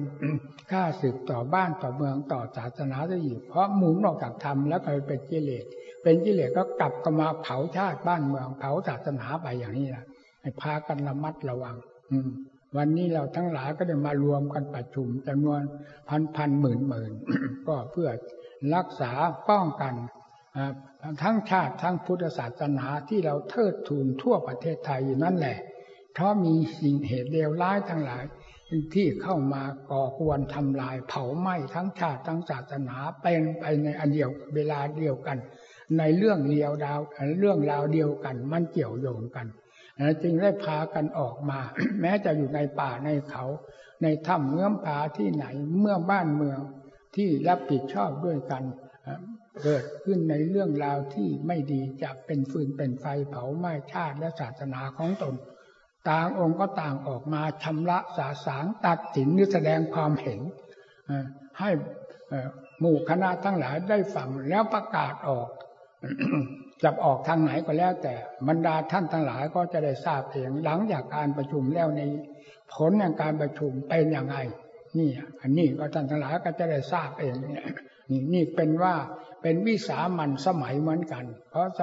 A: ข้าศึกต่อบ้านต่อเมืองต่อศาสนาได้อีกเพราะหมุนออกจากธรรมแล้วก็เป็นกิเลสเป็นกิเลสก็กลับก็มาเผาชาติบ้านเมืองเผาศาสนาไปอย่างนี้นะให้พากันระมัดระวัง อืม วันนี้เราทั้งหลายก็ได้มารวมกันประชุมจำนวนพันพันหมื่นหมื่นก็เพื่อรักษาป้องกันทั้งชาติทั้งพุทธศาสนาที่เราเทิดทูนทั่วประเทศไทยอยู่นั่นแหละ เพราะมีสิ่งเหตุเลวร้ายทั้งหลาย ที่เข้ามาก่อกวนทำลายเผาไหม้ทั้งชาติทั้งศาสนาเป็นไปในอันเดียวเวลาเดียวกัน ในเรื่องเดียวดาวเรื่องราวเดียวกัน มันเกี่ยวโยงกัน จึงได้พากันออกมา แม้จะอยู่ในป่าในเขา ในถ้ำเมื่อมผาที่ไหนเมื่อบ้านเมืองที่รับผิดชอบด้วยกันเกิดขึ้นในเรื่องราวที่ไม่ดีจะเป็นฟืนเป็นไฟเผาไหม้ชาติและศาสนาของตน ต่างองค์ก็ต่างออกมาชำระสาสางตัดสินหรือแสดงความเห็นให้หมู่คณะทั้งหลายได้ฟังแล้วประกาศออก จะออกทางไหนก็แล้ว แต่บรรดาท่านทั้งหลายก็จะได้ทราบเองหลังจากการประชุมแล้วในผลแห่งการประชุมเป็นอย่างไรนี่อันนี้ก็ท่านทั้งหลายก็จะได้ทราบเองนี่นี่เป็นว่าเป็นวิสามันสมัยเหมือนกัน เพราะส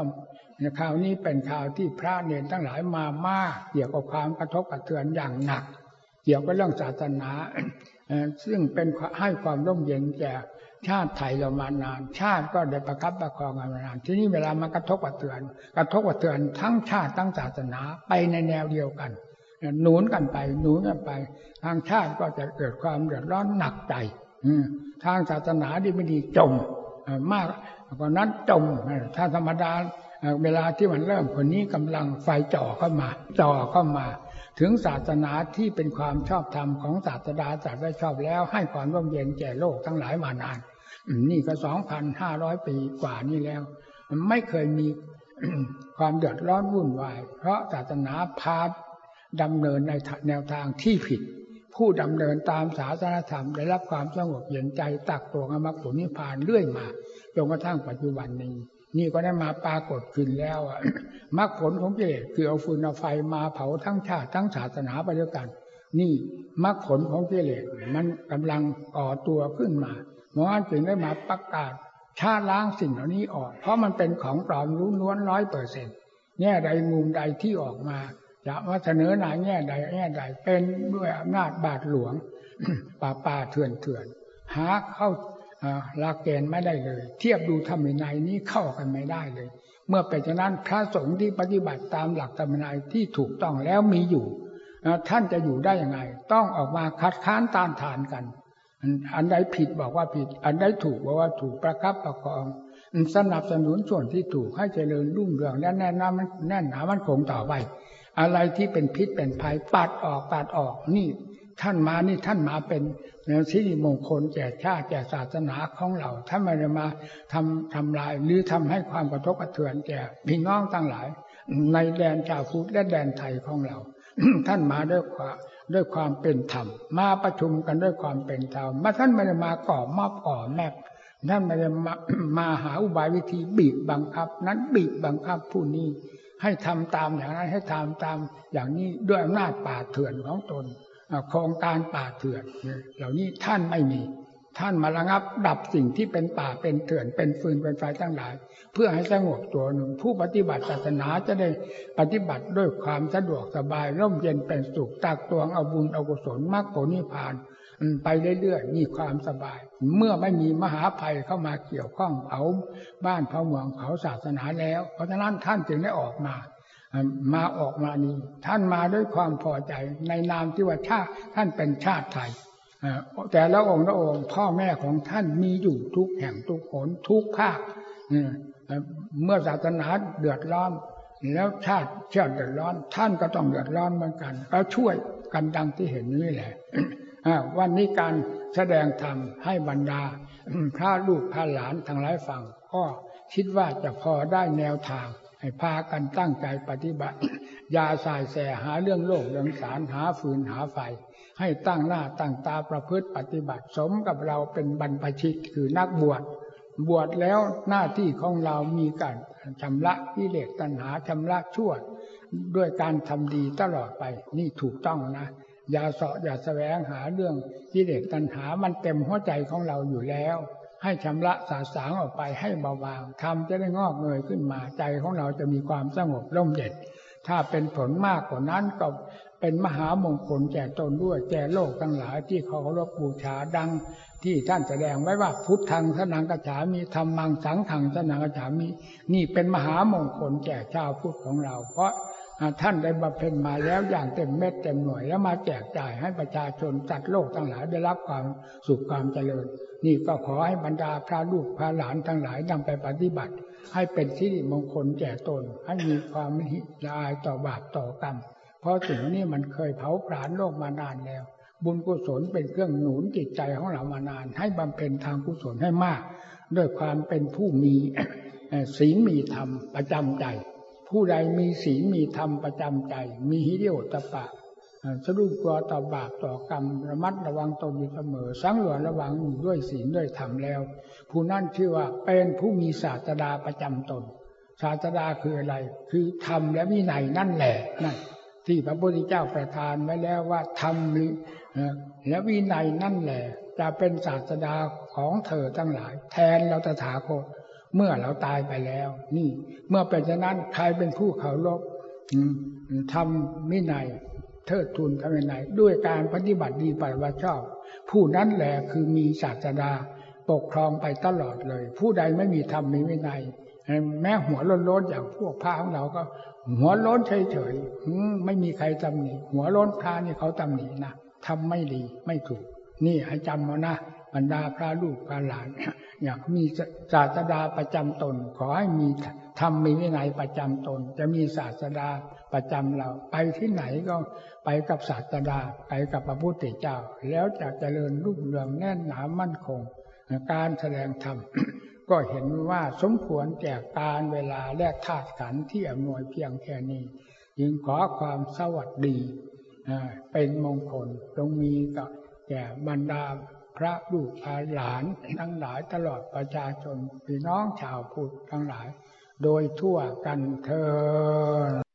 A: ข่าวนี้เป็นข่าวที่พระเนรทั้งหลายมามากเกี่ยวกับความกระทบกระเทือนอย่างหนัก เกี่ยวกับเรื่องศาสนา ซึ่งเป็นให้ความร่มเย็นแก่ ชาติไทยเรามานาน ชาติก็ได้ประคับประคองกันมานาน ที่นี้เวลามากระทบกระเทือน กระทบกระเทือนทั้งชาติทั้งศาสนาไปในแนวเดียวกัน หนุนกันไป หนุนกันไป ทางชาติก็จะเกิดความเดือดร้อนหนักใจทางศาสนาดีไม่ดีจมมากกว่านั้นจมถ้าธรรมดาเวลาที่มันเริ่มคนนี้กำลังไฟจ่อเข้ามา จ่อเข้ามา ถึงศาสนาที่เป็นความชอบธรรมของศาสดาจัดไว้ชอบแล้วให้ความร่มเย็นแก่โลกทั้งหลายมานาน นี่ก็สองพันห้าร้อยปีกว่านี่แล้ว ไม่เคยมีความเดือดร้อนวุ่นวาย เพราะศาสนาพาดำเนินในแนวทางที่ผิด ผู้ดำเนินตามศาสนาธรรมได้รับความสงบเย็นใจตักตัวอมรรคผลนิพพานเรื่อยมาจนกระทั่งปัจจุบันนี้ นี่ก็ได้มาปรากฏขึ้นแล้วมรรคผลของเจตคือเอาฟืนเอาไฟมาเผาทั้งชาติทั้งศาสนาไปด้วยกัน นี่มรรคผลของกิเลสมันกำลังก่อตัวขึ้นมา หมอจึงได้มาประกาศชาล้างสิ่งเหล่านี้ออก เพราะมันเป็นของปลอมรู้ล้วนร้อยเปอร์เซ็นต์แง่ใดมุมใดที่ออกมาจะว่าเสนอหนาแง่ใดแง่ใดเป็นด้วยอำนาจบาดหลวง ป่าป่าเถื่อนเถื่อนหาเข้าลาเกณฑ์ไม่ได้เลย เทียบดูธรรมนัยนี้เข้ากันไม่ได้เลย เมื่อเป็นฉะนั้นพระสงฆ์ที่ปฏิบัติตามหลักธรรมนัยที่ถูกต้องแล้วมีอยู่ ท่านจะอยู่ได้ยังไง ต้องออกมาคัดค้านต้านทานกัน อันใดผิดบอกว่าผิด อันใดถูกบอกว่าถูกประคับประคองสนับสนุนส่วนที่ถูกให้เจริญรุ่งเรืองและแน่นหนมันแน่นหนามันคงต่อไป อะไรที่เป็นพิษเป็นภัยปัดออกปัดออกนี่ท่านมานี่ท่านมาเป็นแนวสิริมงคลแก่ชาติแก่ศาสนาของเราท่านไม่ได้มาทำทำลาย หรือทำให้ความกระทบกระเทือนแก่พี่น้องตั้งหลาย ในแดนชาวพุทธและแดนไทยของเรา ท่านมาด้วยความ ด้วยความเป็นธรรม มาประชุมกันด้วยความเป็นธรรมมาท่านไม่ได้มาก่อมอบก่อแมบท่านไม่ได้มามาหาอุบายวิธีบีบบังคับ นั้นบีบบังคับผู้นี้ให้ทำตามอย่างนั้นให้ทำตามอย่างนี้ด้วยอำนาจป่าเถื่อนของตนโครงการป่าเถื่อนเหล่านี้ท่านไม่มี ท่านมาระงับ ดับสิ่งที่เป็นป่าเป็นเถื่อนเป็นฟืนเป็นไฟทั้งหลาย เพื่อให้สงบตัวหนึ่ง ผู้ปฏิบัติศาสนาจะได้ปฏิบัติด้วยความสะดวกสบาย ร่มเย็นเป็นสุขตักตวงเอาบุญเอากุศลมรรคผลนิพพานไปเรื่อยๆมีความสบาย เมื่อไม่มีมหาภัยเข้ามาเกี่ยวข้องเผาบ้านเผาเมืองเผาศาสนาแล้ว เพราะฉะนั้นท่านจึงได้ออกมามาออกมานี้ ท่านมาด้วยความพอใจในนามที่ว่าชาติท่านเป็นชาติไทย แต่ละองค์ละองค์พ่อแม่ของท่านมีอยู่ทุกแห่งทุกหนทุกภาคเมื่อศาสนาเดือดร้อนแล้วชาติเชื่อเดือดร้อน ท่านก็ต้องเดือดร้อนเหมือนกัน ก็ช่วยกันดังที่เห็นนี้แหละวันนี้การแสดงธรรมให้บรรดาพระลูกพระหลานทั้งหลายฟังก็คิดว่าจะพอได้แนวทาง ให้พากันตั้งใจปฏิบัติ ยาสายแสหาเรื่องโลกเรื่องสารหาฟืนหาไฟ ให้ตั้งหน้าตั้งตาประพฤติปฏิบัติสมกับเราเป็นบรรพชิตคือนักบวช บวชแล้วหน้าที่ของเรามีการชำระกิเลสตัณหาชำระชั่วด้วยการทำดีตลอดไปนี่ถูกต้องนะอย่าเสาะอย่าแสวงหาเรื่องกิเลสตัณหามันเต็มหัวใจของเราอยู่แล้ว ให้ชำระสาสางออกไปให้เบาบางทำจะได้งอกเงยขึ้นมาใจของเราจะมีความสงบร่มเย็นถ้าเป็นผลมากกว่านั้นก็ เป็นมหามงคลแก่ตนด้วยแก่โลกทั้งหลายที่เขาเคารบบูชาดัง ที่ท่านแสดงไว้ว่าพุทธังสนังกระฉามีธรรมังสังขังสนังกระฉามีนี่เป็นมหามงคลแก่ชาวพุทธของเรา เพราะท่านได้บำเพ็ญมาแล้วอย่างเต็มเม็ดเต็มหน่วยแล้วมาแจกจ่ายให้ประชาชนจัดโลกทั้งหลายได้รับความสุขความเจริญ นี่ก็ขอให้บรรดาพระลูกพระหลานทั้งหลายนำไปปฏิบัติ ให้เป็นสิริมงคลแก่ตน ให้มีความม่ละอายต่อบาปต่อกรรม ราะสิ่งนี้มันเคยเผาผลาญโลกมานานแล้ว บุญกุศลเป็นเครื่องหนุนจิตใจของเรามานาน ให้บำเพ็ญทางกุศลให้มาก ด้วยความเป็นผู้มีศีลมีธรรมประจำใจ ผู้ใดมีศีลมีธรรมประจำใจ มีฮิริโอตปะสรุปตัวต่อบาปต่อกรรมระมัดระวังตนอยู่เสมอ สังวรระวังด้วยศีลด้วยธรรมแล้ว ผู้นั้นชื่อว่าเป็นผู้มีศาสดาประจำตน ศาสดาคืออะไร คือธรรมและวินัยนั่นแหละนั่น ที่พระพุทธเจ้าประทานไว้แล้วว่าธรรมและวินัยนั่นแหละ จะเป็นศาสดาของเธอทั้งหลาย แทนเราตถาคต เมื่อเราตายไปแล้ว นี่ เมื่อเป็นฉะนั้นใครเป็นผู้เขาลบทำวินัยเทิดทูนทำวินัยด้วยการปฏิบัติดีปฏิบัติชอบ ผู้นั้นแหละคือมีศาสดาปกครองไปตลอดเลย ผู้ใดไม่มีธรรมมีวินัยแม้หัวล้นๆอย่างพวกพระของเราก็ หัวล้นเฉยๆไม่มีใครตำหนิหัวล้นพระนี่เขาตำหนินะทำไม่ดีไม่ถูก นี่ให้จำเอานะบรรดาพระลูกพระหลานอยากมีศาสดาประจำตน ขอให้มีทำมีวินัยประจำตน จะมีศาสดาประจำเรา ไปที่ไหนก็ไปกับศาสดาไปกับพระพุทธเจ้า แล้วจะเจริญรุ่งเรืองแน่นหนามั่นคง การแสดงธรรม ก็เห็นว่าสมควรแก่การเวลาและธาตุขันที่อำนวยเพียงแค่นี้ยิงขอความสวัสดีเป็นมงคลตรงมีกับแก่บรรดาพระลูกหลานทั้งหลายตลอดประชาชนพี่น้องชาวพุทธทั้งหลาย โดยทั่วกันเธอ